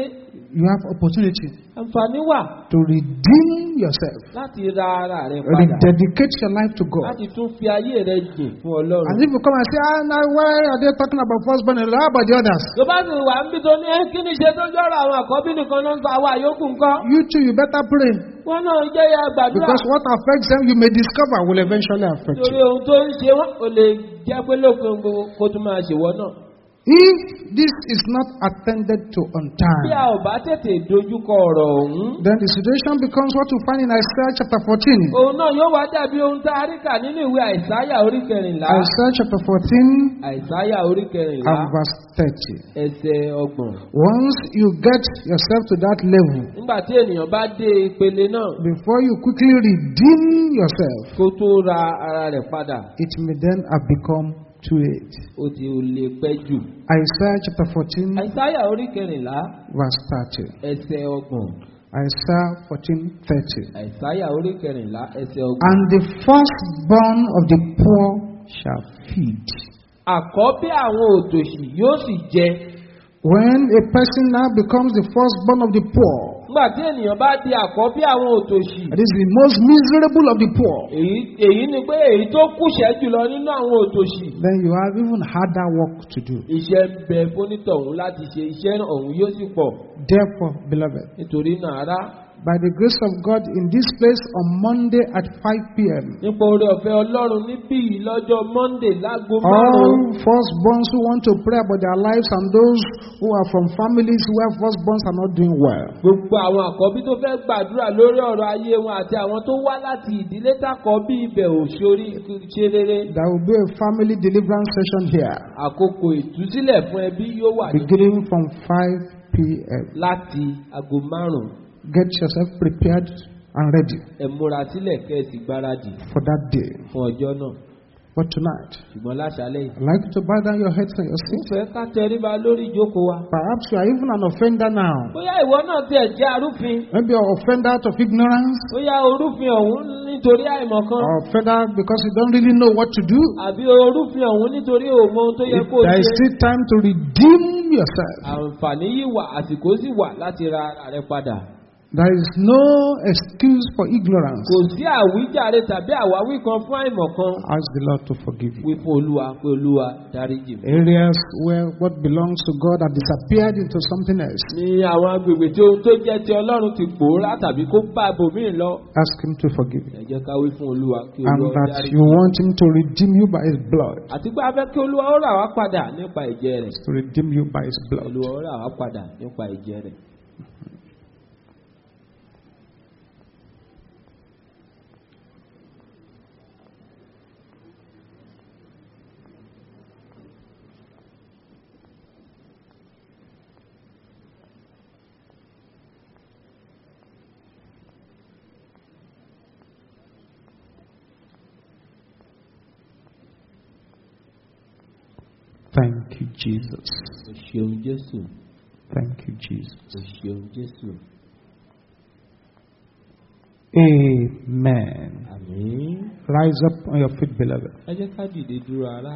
you have opportunity àǹfààní wà to redeem yourself, láti ra ara rẹ padà rededicate your life to God. láti tún fi ayé rẹ jìn fún And ọlọ́run. if you come and say, ah, now why are they talking about firstborn? and How about the others? tó bá sì wà bí tó ní ẹ́ kí ni ṣe tó jọ́rọ̀ àwọn àkọ́bí nìkan ló ń sọ àwọn àyókù nǹkan. You too, you better pray. wọ́n náà jẹ́ ya gbàdúrà Because what affects them, you may discover, will eventually affect torí you. ohun tó ń ṣe wọ́n kò lè jẹ́ pé lópin kó tún máa ṣèwọ́ náà. If this is not attended to on time, then the situation becomes what we find in Isaiah chapter 14. òun náà yóò wá dàbí ohun tá a rí kà nínú ìwé àìsáyà orí kẹrìnlá Isaiah chapter 14 àìsáyà orí kẹrìnlá and verse 30. ẹsẹ̀ ọgbọ̀n. Once you get yourself to that level, before you quickly redeem yourself, it may then have become too late. ó ti lè pẹ́ jù. Isaiah chapter 14, àìsáyà orí kẹrìnlá verse 30. ẹsẹ̀ ọgbọ̀n. Isaiah 14, 30. àìsáyà orí kẹrìnlá ẹsẹ̀ ọgbọ̀n. And the firstborn of the poor shall feed. àkọ́bí àwọn òtòṣì yóò sì jẹ. When a person now becomes the firstborn of the poor, nígbà tí ènìyàn bá di àkọ́bí àwọn òtòṣì that is the most miserable of the poor, èyí èyí ni pé èyí tó kùṣẹ́ jùlọ nínú àwọn òtòṣì. then you have even harder work to do. iṣẹ́ ń bẹ fónítọ̀hún láti ṣe iṣẹ́ ọ̀hún yóò sì pọ̀ Therefore, beloved, nítorí náà ará by the grace of God in this place on Monday at 5 p.m., nípa oore ọ̀fẹ́ ọlọ́run níbí yìí lọ́jọ́ monday láago all firstborns who want to pray about their lives and those who are from families where firstborns are not doing well, gbogbo àwọn àkọ́bí tó fẹ́ gbàdúrà lórí ọ̀rọ̀ ayé wọn àti àwọn tó wá láti ìdílé tàkọ́bí ibẹ̀ ò ṣorí ṣe rere. There will be a family deliverance session here. Àkókò ìtúsílẹ̀ fún ẹbí yóò wà ní beginning from 5 p.m. láti aago márùn-ún Get yourself prepared and ready ẹ múra sílẹ̀ kẹ́ ẹ sì gbáradì for that day. fún ọjọ́ náà But tonight, ṣùgbọ́n láṣálẹ̀ yìí. I'd like to bow down your heads and your seat. fẹ́ ká tẹríba lórí ìjókòó wa. Perhaps you are even an offender now. bóyá ìwọ náà tiẹ̀ jẹ́ arúfin. Maybe you're offender out of ignorance, bóyá orúfin ọ̀hún nítorí àìmọ̀kan. or offender because you don't really know what to do. àbí orúfin ọ̀hún nítorí òmò ohun tó yẹ kó o There is ṣe. still time to redeem yourself. àǹfààní yìí wà àsìkò sì wà láti ra ara rẹ padà. There is no excuse for ignorance. kò sí àwíjàre tàbí àwáwí kan fún àìmọ̀kan. Ask the Lord to forgive you. wí fún olúwa pé olúwa dáríjì mi. Areas where what belongs to God have disappeared into something else. ní àwọn agbègbè tí ohun tó jẹ́ ti ọlọ́run ti pòórá tàbí kó bá ibòmíì lọ. Ask Him to forgive you. ẹ jẹ́ ká wí fún olúwa kí And olúwa that dáríjì you want Him to redeem you by His blood. àti pé a fẹ́ kí olúwa ó rà wá padà nípa ìjẹ rẹ̀. To redeem you by His blood. olúwa ó rà wá padà nípa ìjẹ rẹ̀. Thank you, Jesus. o ṣeun jésù Thank you, Jesus. jésù. Amen. Rise up on your feet, beloved. ẹ jẹ́ ká dìde dúró ara.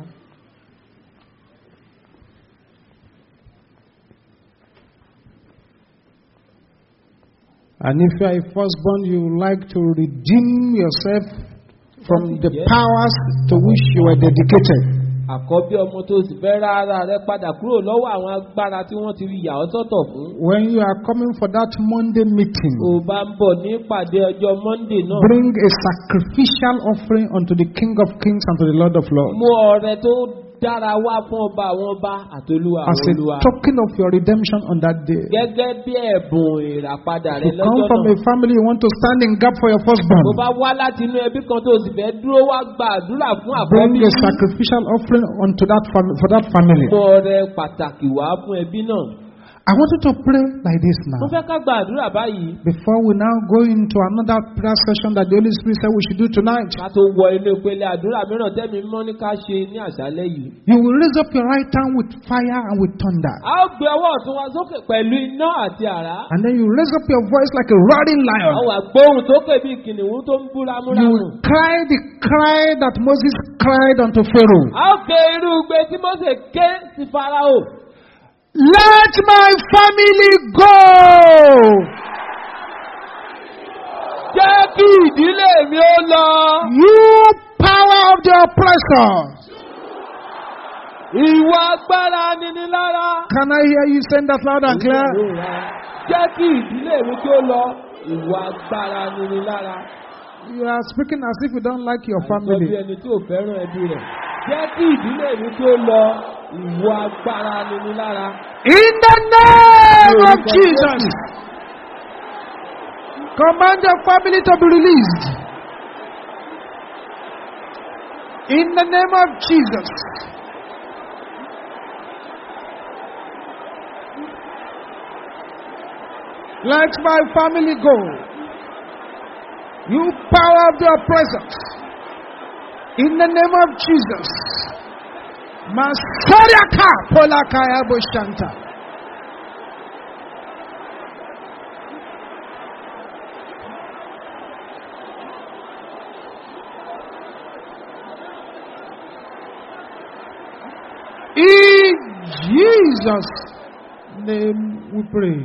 And if you are a firstborn, you would like to redeem yourself from the powers to which you were dedicated. Àkọ́bí ọmọ tó sì fẹ́ ara rẹ padà kúrò lọ́wọ́ àwọn agbára tí wọ́n ti fi yà ọ́ sọ́tọ̀ fún. When you are coming for that Monday meeting, ò bá ń bọ̀ ní ìpàdé ọjọ́ monday náà. bring a sacrificial offering unto the King of Kings and to the Lord of Lords mú ọrẹ tó dára wá fún ọba àwọn ọba àtolúwa as àwọn a olúwa. token of your redemption on that day. gẹ́gẹ́ bí ẹ̀bùn ìràpadà rẹ You come lọ́jọ́ from a náà. family, you want to stand in gap for your firstborn. bá wá láti inú ẹbí kan tó sì fẹ́ dúró wá gba àdúrà fún Bring àkọ́bí. a sacrificial offering unto that for that family. mú ọrẹ pàtàkì wá fún ẹbí náà. I want you to pray like this mo now. fẹ́ ká gba àdúrà báyìí. Before we now go into another prayer session that the Holy Spirit said we should do tonight, ká tó wọ ilé ìpele àdúrà mìíràn tẹ́mi mọ́ ní ká ṣe ní àṣálẹ́ yìí. you will raise up your right hand with fire and with thunder. a ó gbé ọwọ́ ọ̀tún wa sókè pẹ̀lú iná àti àrá. And then you raise up your voice like a roaring lion. wà gbóhùn sókè bí kìnìún tó ń bú You ramúramù. will cry the cry that Moses cried unto Pharaoh. a ó ké irú igbe tí Mósè ké sí Fáráò. Let my family go. jẹ́ kí ìdílé mi ó lọ. You power of the oppressors. ìwà agbára nini lára. Can I hear you saying that loud and clear? jẹ́ kí ìdílé mi kí ó lọ. ìwà agbára nini lára. You are speaking as if you don't like your Àìsàn bí family. ẹni tí ò fẹ́ràn ẹbí rẹ̀. jẹ́ kí ìdílé mi kí ó lọ. ìwà agbára nini lára. In the name of Jesus. Command your family to be released. In the name of Jesus. Let my family go. You power of your presence. In the name of Jesus. Masariaka polakaya boshanta. In Jesus' name we pray.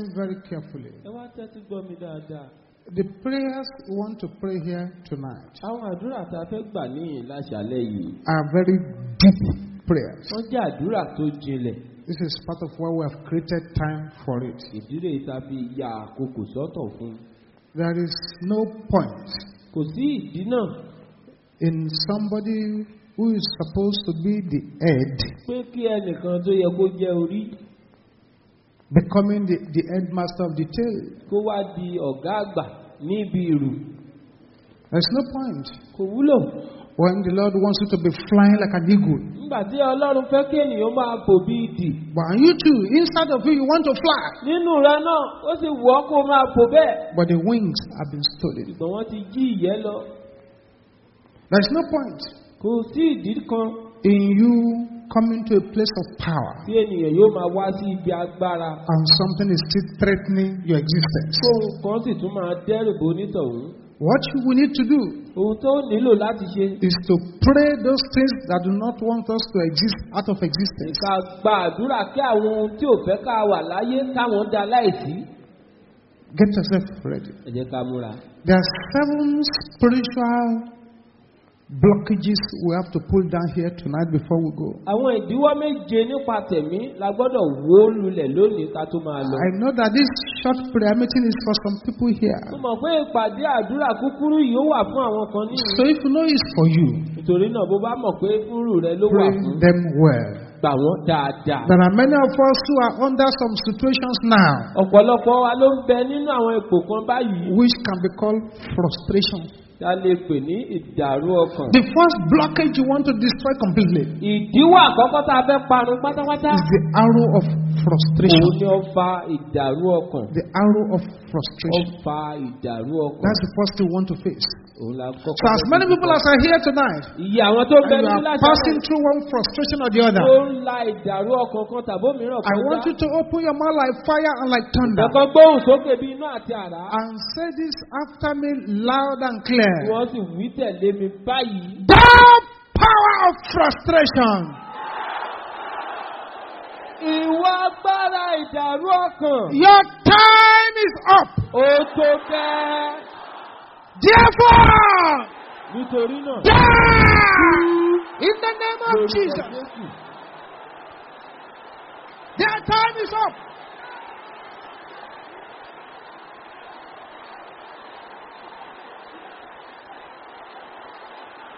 Listen very carefully. ẹ wá tẹ́tí gbọ́ mi dáadáa. The prayers we want to pray here tonight àwọn àdúrà tá a fẹ́ gbà níyìn láṣálẹ́ yìí. are very deep prayers. wọ́n jẹ́ àdúrà tó jinlẹ̀. This is part of why we have created time for it. ìdílé ìta fi ya àkókò sọ́tọ̀ fún. There is no point kò sí ìdí náà in somebody who is supposed to be the head pé kí ẹnìkan tó yẹ kó jẹ́ orí becoming the, the headmaster of the tail. kó wá di ọ̀gá àgbà níbi ìrù. There's no point. kò wúlò. When the Lord wants you to be flying like an eagle. nígbà tí ọlọ́run fẹ́ kí ènìyàn máa fò bí ìdì But you too, inside of you, you want to fly. nínú rẹ náà ó sì wọ́ kó máa fò bẹ́ẹ̀ But the wings have been stolen. ṣùgbọ́n wọ́n ti jí ìyẹ́ lọ There's no point kò sí ìdí kan in you coming to a place of power tí ènìyàn yóò máa wá sí ibi agbára and something is still threatening your existence. kóhun kan sì tún máa dẹ́rù bo onítọ̀hún What you will need to do ohun tó nílò láti ṣe is to pray those things that do not want us to exist out of existence. ká gba àdúrà kí àwọn ohun tí ò fẹ́ ká wà láyé káwọn da láìsí Get yourself ready. ẹ jẹ́ ká múra. There are seven spiritual blockages we have to pull down here tonight before we go. àwọn ìdíwọ́ méje nípa tẹ̀mí la gbọ́dọ̀ wó lulẹ̀ lónìí ká tó máa lọ. I know that this short prayer meeting is for some people here. mo mọ̀ pé ìpàdé àdúrà kúkúrú yìí ó wà fún àwọn kan nínú. So if you know it's for you, nítorí náà bó bá mọ̀ pé fúrú rẹ ló wà pray fún them well. gbà wọ́n dáadáa. There are many of us who are under some situations now ọ̀pọ̀lọpọ̀ wa ló ń bẹ nínú àwọn ipò kan báyìí which can be called frustration. Tí a lè pè ní ìdàrú ọkàn. The first blockage you want to destroy completely ìdíwọ́ àkọ́kọ́ tá a fẹ́ parun pátápátá. is the arrow of frustration. òun ni ó fa ìdàrú ọkàn. The arrow of ó frustration. fa ìdàrú ọkàn. That's the first thing you want to face. òun la kọ́kọ́. So as many people as are here tonight, iye àwọn tó bẹ and you ní are láti passing through one frustration or the other, tó ń la ìdàrú ọkàn kan tàbí òmíràn I want you to open your mouth like fire and like thunder Ọkàn gbóhùn sókè bí iná àti àrá. and say this after me loud and clear. Wọ́n sì wí tẹ̀lé mi báyìí. Thou power of frustration, Ìwọ agbára ìdàrú ọkàn. your time is up. Ó tó bẹ́ẹ̀. Therefore, Nítorí náà. die in the name of Jesus. Their time is up.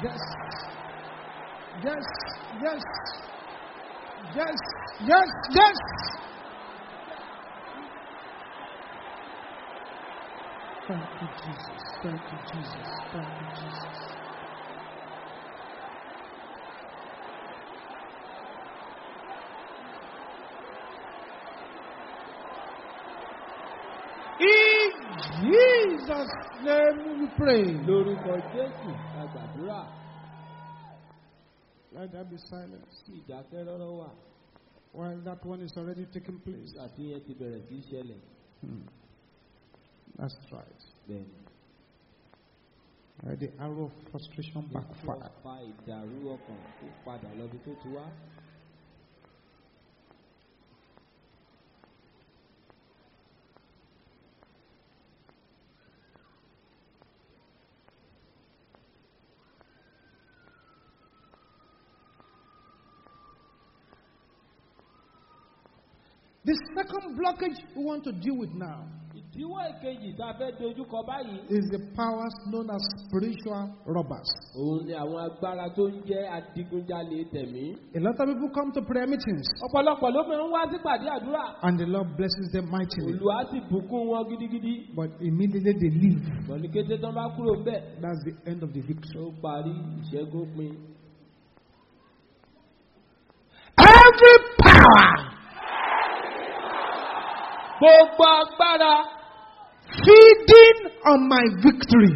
Yes. Yes. Yes. Yes. Yes. Yes. Thank you, Jesus. Thank you, Jesus. Thank you, Jesus. Jesus' name we pray. Lórúkọ Jésù la gbàdúrà Let there be silence kí ìdákẹ́rọ́rọ́ wà. while that one is already taking place. Àfihàn ti bẹ̀rẹ̀ sí ṣẹlẹ̀. That's right. Bẹ́ẹ̀ni. Uh, the arrow of frustration backfired. ìdàrú ọkàn ó padà lọ́bi tó ti wá. The second blockage we want to deal with now Ìdíwọ́ ìkejì tá a fẹ́ dojúkọ báyìí. is the powers known as spiritual robbers. Òun ni àwọn agbára tó ń jẹ́ adigunjalè tẹ̀mí. A lot of people come to prayer meetings Ọ̀pọ̀lọpọ̀ ló máa ń wá sípàdé àdúrà. and the Lord blesses them mightily. Olùwà sì bùkún wọn gidigidi. But immediately they leave. Kété tán bá kúrò. That's the end of the victory. Ó parí ìṣẹ́gun pin. Every power Gbogbo agbára feeding on my victory.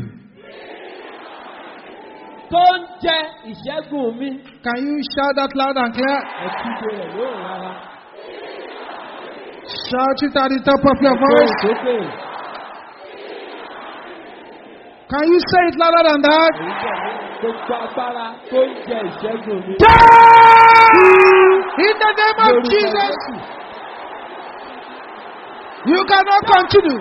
tó ń jẹ ìṣẹ́gun mi. Can you shout that loud and clear? Ẹ̀kúndé rẹ̀ lóhùn rárá. Shout it at the top of your voice. sókè. Can you say it louder than that? Gbogbo agbára tó ń jẹ ìṣẹ́gun mi. In the name of Jesus. You cannot continue.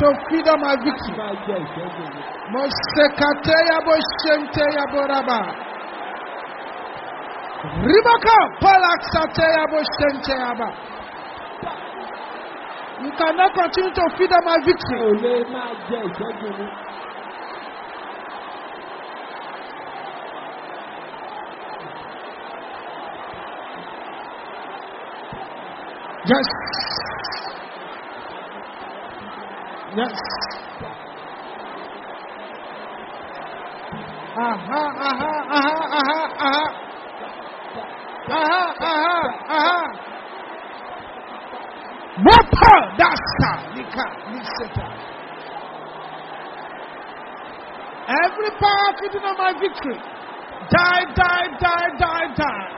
to feed on my victory. mi. Mosekateya boshenteya boraba. Ribaka palaksateya boshenteya ba. You cannot continue to feed on my ò Yes. Yes. Aha, aha, aha, aha, aha. Aha, aha, aha. Mopa, dasta, nika, niseta. Every power feeding on my victory. Die, die, die, die, die.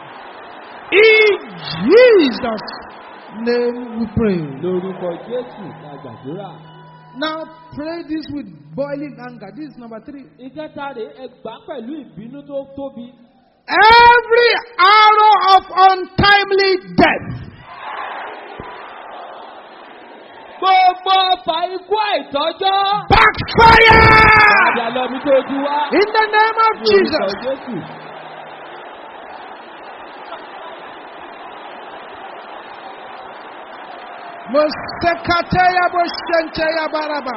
In Jesus' name we pray. lórúkọ jésù la gbàdúrà. Now pray this with boiling anger. This is number three. ìkẹta rè é gbà pẹ̀lú ìbínú tó tóbi. Every arrow of untimely death gbogbo ọfà ikú àìtọ́jọ́. backfire padà lọ bí tó ju wá. in the name of lórúkọ Jesus. jésù. Mosekateya boshenteya baraba.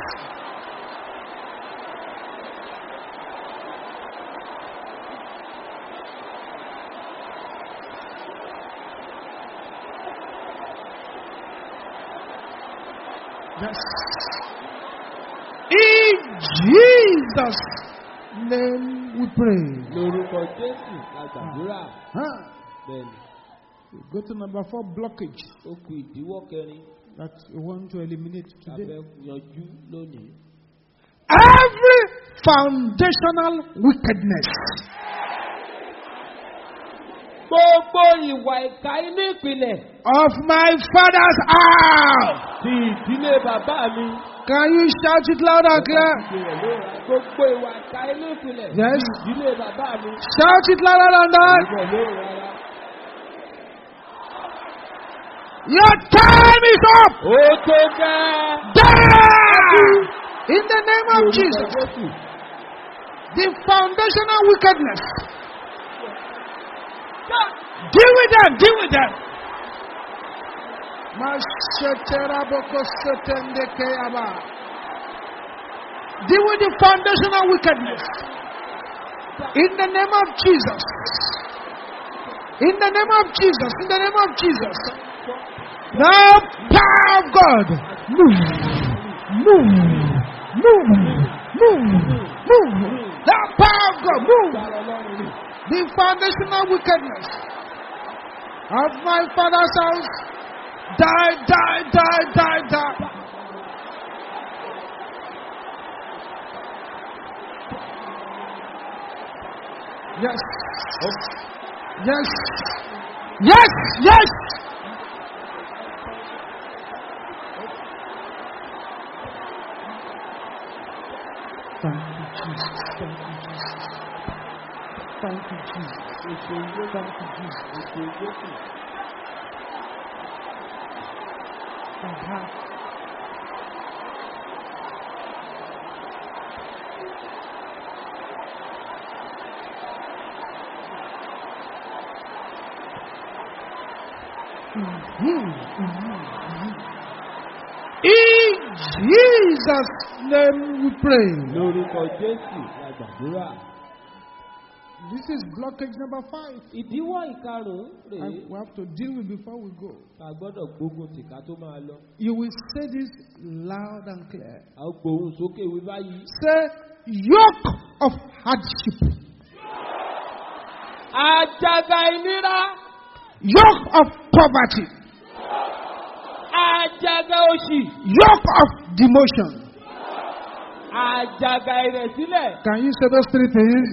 Jésù la gbàdúrà. Huh? bẹ́ẹ̀ni Go to number four blockage ó kù ìdíwọ́ kẹrin that we want to eliminate today. fẹ́ yanjú lónìí. Every foundational wickedness gbogbo ìwà ìka inú ìpìlẹ̀ of my father's house. ti ìdílé bàbá mi. Can you shout it loud and clear? ìpìlẹ̀ ló ra gbogbo ìwà ìka inú ìpìlẹ̀ Yes. ti ìdílé bàbá mi. Shout it louder than that. Your time is up. ó tó gẹ́. In the name of Jesus. The foundational wickedness. Deal with them. Deal with them. Deal with the foundational wickedness. In the name of Jesus. In the name of Jesus. In the name of Jesus. The power of God. Move. Move. Move. Move. Move. The power of God. Move. The foundational wickedness of my father's house. Die, die, die, die, die. Yes. Yes. Yes. Yes. Thank you, Jesus. Thank you, Jesus. Thank you, Jesus. Thank you, Jesus. ètò ìwé kù. Mhm, mhm, mhm. In Jesus' name we pray. This is blockage number five. Ìdíwọ́ ìkarùn-ún rèé. And we have to deal with before we go. Ta gbọ́dọ̀ gbógun tìka tó máa lọ. You will say this loud and clear. A ó gbóhùn sókè wí báyìí. Say, yoke of hardship àjàgà ìnira yoke of poverty, àjàgà òṣì yoke of demotion. Àjàgà ìrẹ̀sílẹ̀. Can you say those three things?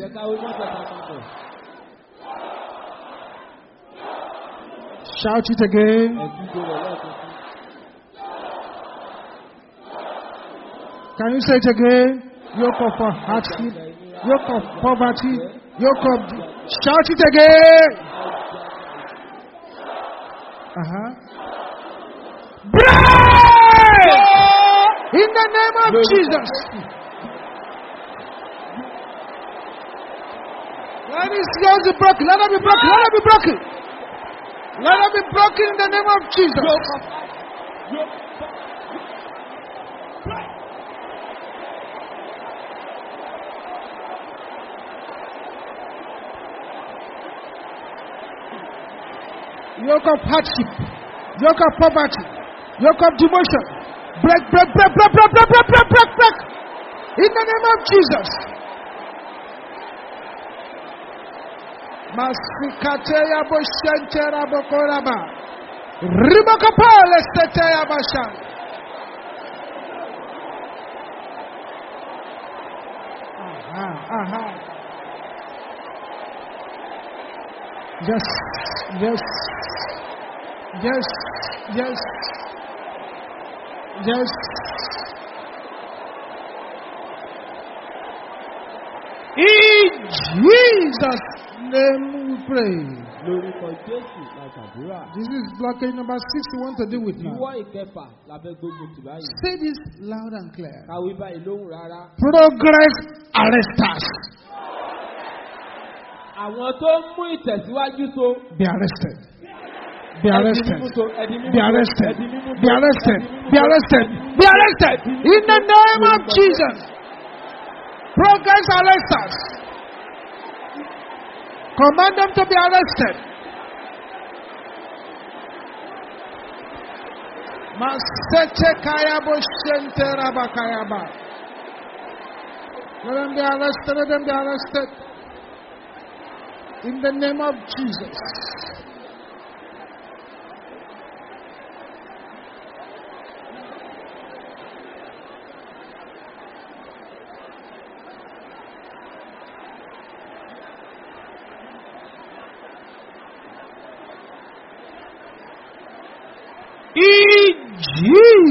Shout it again. Rẹ̀. Can you say it again? Yoke of hardship, yoke of poverty, yoke of. Shout it again. Uh huh. Break! In the name of Jesus. Let it yours be broken. Let it be broken. Let it be broken. Let it be broken in the name of Jesus. Yoke of hardship, yoke of poverty, yoke of demotion. Break, break, break, break, break, break, break, break, break, break. In the name of Jesus. Masikateya boshentera bokoraba. Ribakapale seteya bashan. Aha, aha. Yes, yes, yes, yes, yes. In Jesus' name we pray. Lórúkọ Jésù la gbàdúrà. This is blockage number six we want to deal with now. Ìwọ́ ìkẹfà báyìí. Say this loud and clear. Kàwé báyìí lóhùn rárá. Progress arresters Àwọn tó ń mú ìtẹ̀síwájú so. be arrested. Be arrested. mímú so, ẹdi mímú Be arrested. ẹdi mímú so, Be arrested. Be arrested. Be arrested. In the name of Jesus. Progress arresters. Command them to be arrested. Masete kayabo shente rabakayaba. Let them be arrested. Let them be arrested. In the name of Jesus.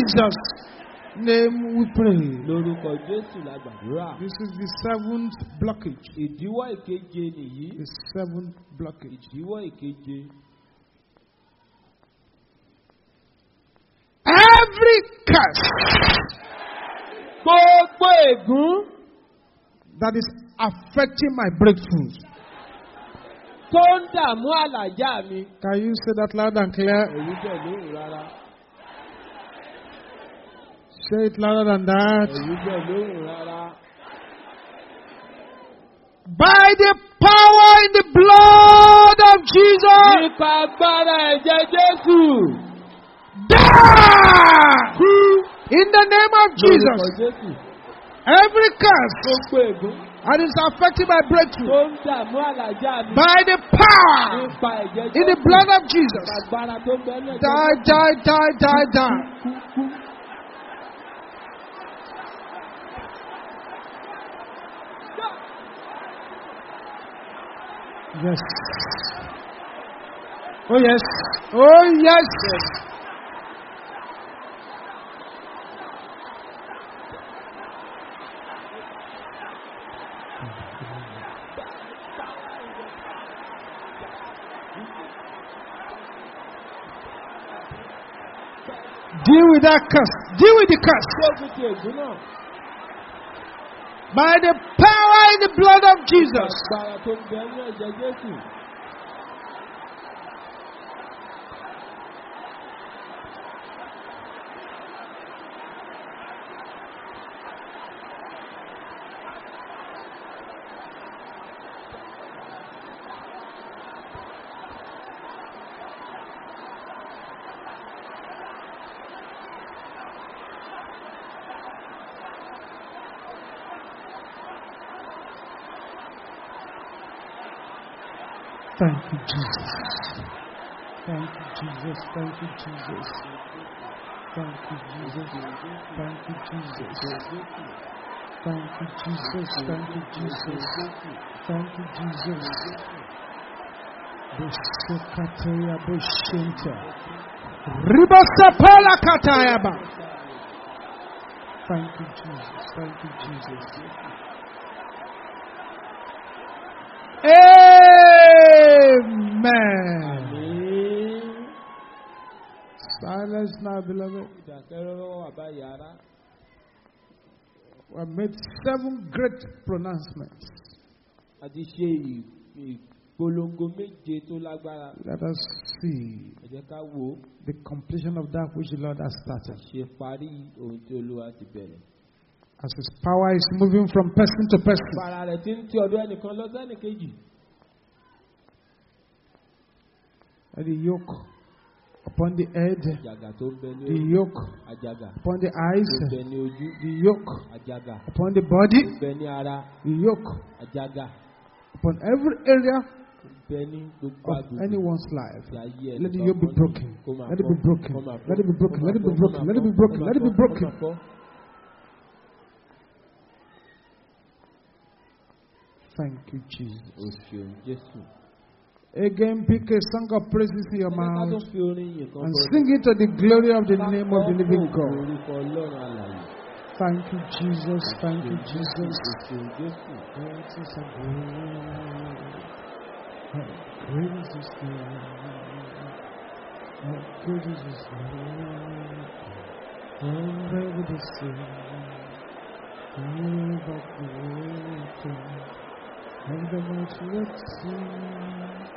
Jesus' name we pray. Lórúkọ Jésù la gbàdúrà. This is the seventh blockage. Ìdíwọ́ ìkeje nìyí. The seventh blockage. Ìdíwọ́ ìkeje. Every curse Gbogbo ègún that is affecting my breakthroughs. tó ń dààmú àlàjá mi. Can you say that loud and clear? Èyí bẹ̀ lóhùn rárá. Say it louder than that. By the power in the blood of Jesus. Die! In the name of Jesus. Every curse that is affected by breakthrough. By the power in the blood of Jesus. Die, die, die, die, die. Yes. Oh, yes. Oh, yes. Deal with that curse. Deal with the curse. By the power in the blood of Jesus. Jesus. Thank you, Jesus. Thank you, Jesus. Thank you, Jesus. Thank you, Jesus. Thank you, Jesus. Thank you, Jesus. Thank you, Jesus. Bushikataya bushinta. Ribasapala katayaba. Thank you, Jesus. Thank you, Jesus. Amen. Silence now, beloved. We made seven great pronouncements. Let us see the completion of that which the Lord has started as his power is moving from person to person. the yoke upon the head, the yoke upon the eyes, the yoke upon the body, the yoke upon every area of anyone's life. Let the yoke be broken. Let it be broken. Let it be broken. Let it be broken. Let it be broken. Let it be broken. Thank you, Jesus. Again, pick a song of praises in your mouth and sing it to the glory of the name of the living God. Thank you, Jesus. Thank you, Jesus. Praise is God. Praise is God. Forever the same. Never the world. And the most let's see.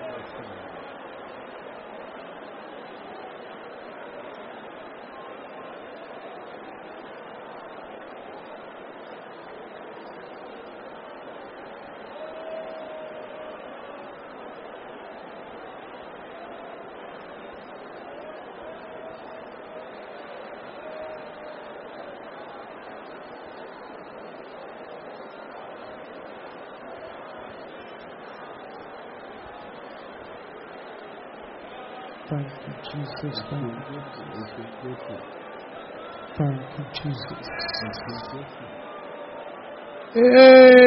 Thank you, Jesus. Thank you. Jesus. Amen.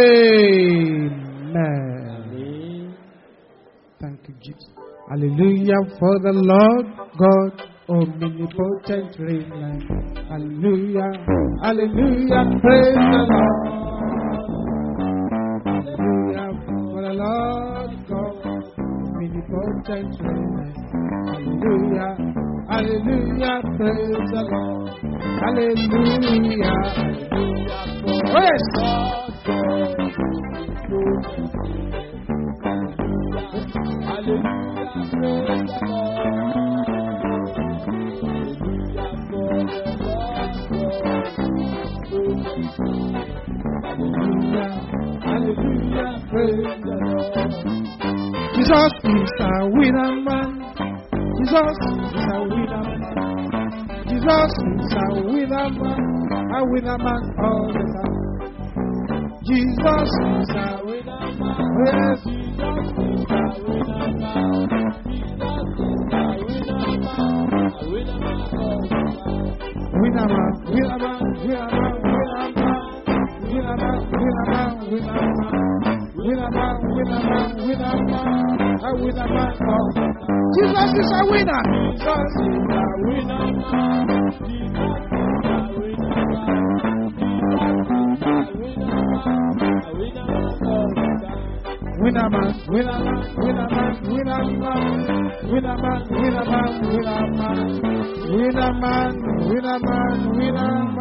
Thank you, Jesus. Hallelujah for the Lord God omnipotent reign. Hallelujah. Hallelujah. Praise the Lord. Hallelujah for the Lord protection. Hallelujah, hallelujah, praise the Lord. Hallelujah, hallelujah, praise the Lord. Hallelujah, praise the Lord. Hallelujah, hallelujah, praise the Lord. Jesus is a winner man. Jesus is a winner man. Jesus is a winner man. A winner man all the time. Jesus is a winner man. Yes, Jesus is a winner man. Winner man, winner man, winner man, winner man. Winner man, winner man, winner man. Winner man, winner man, winner man. With a winner man all the time. Jesus is a winner. Jesus is a winner man. Winner man, winner man, winner man, winner man, winner man, winner man, winner man, winner man, winner man, winner man.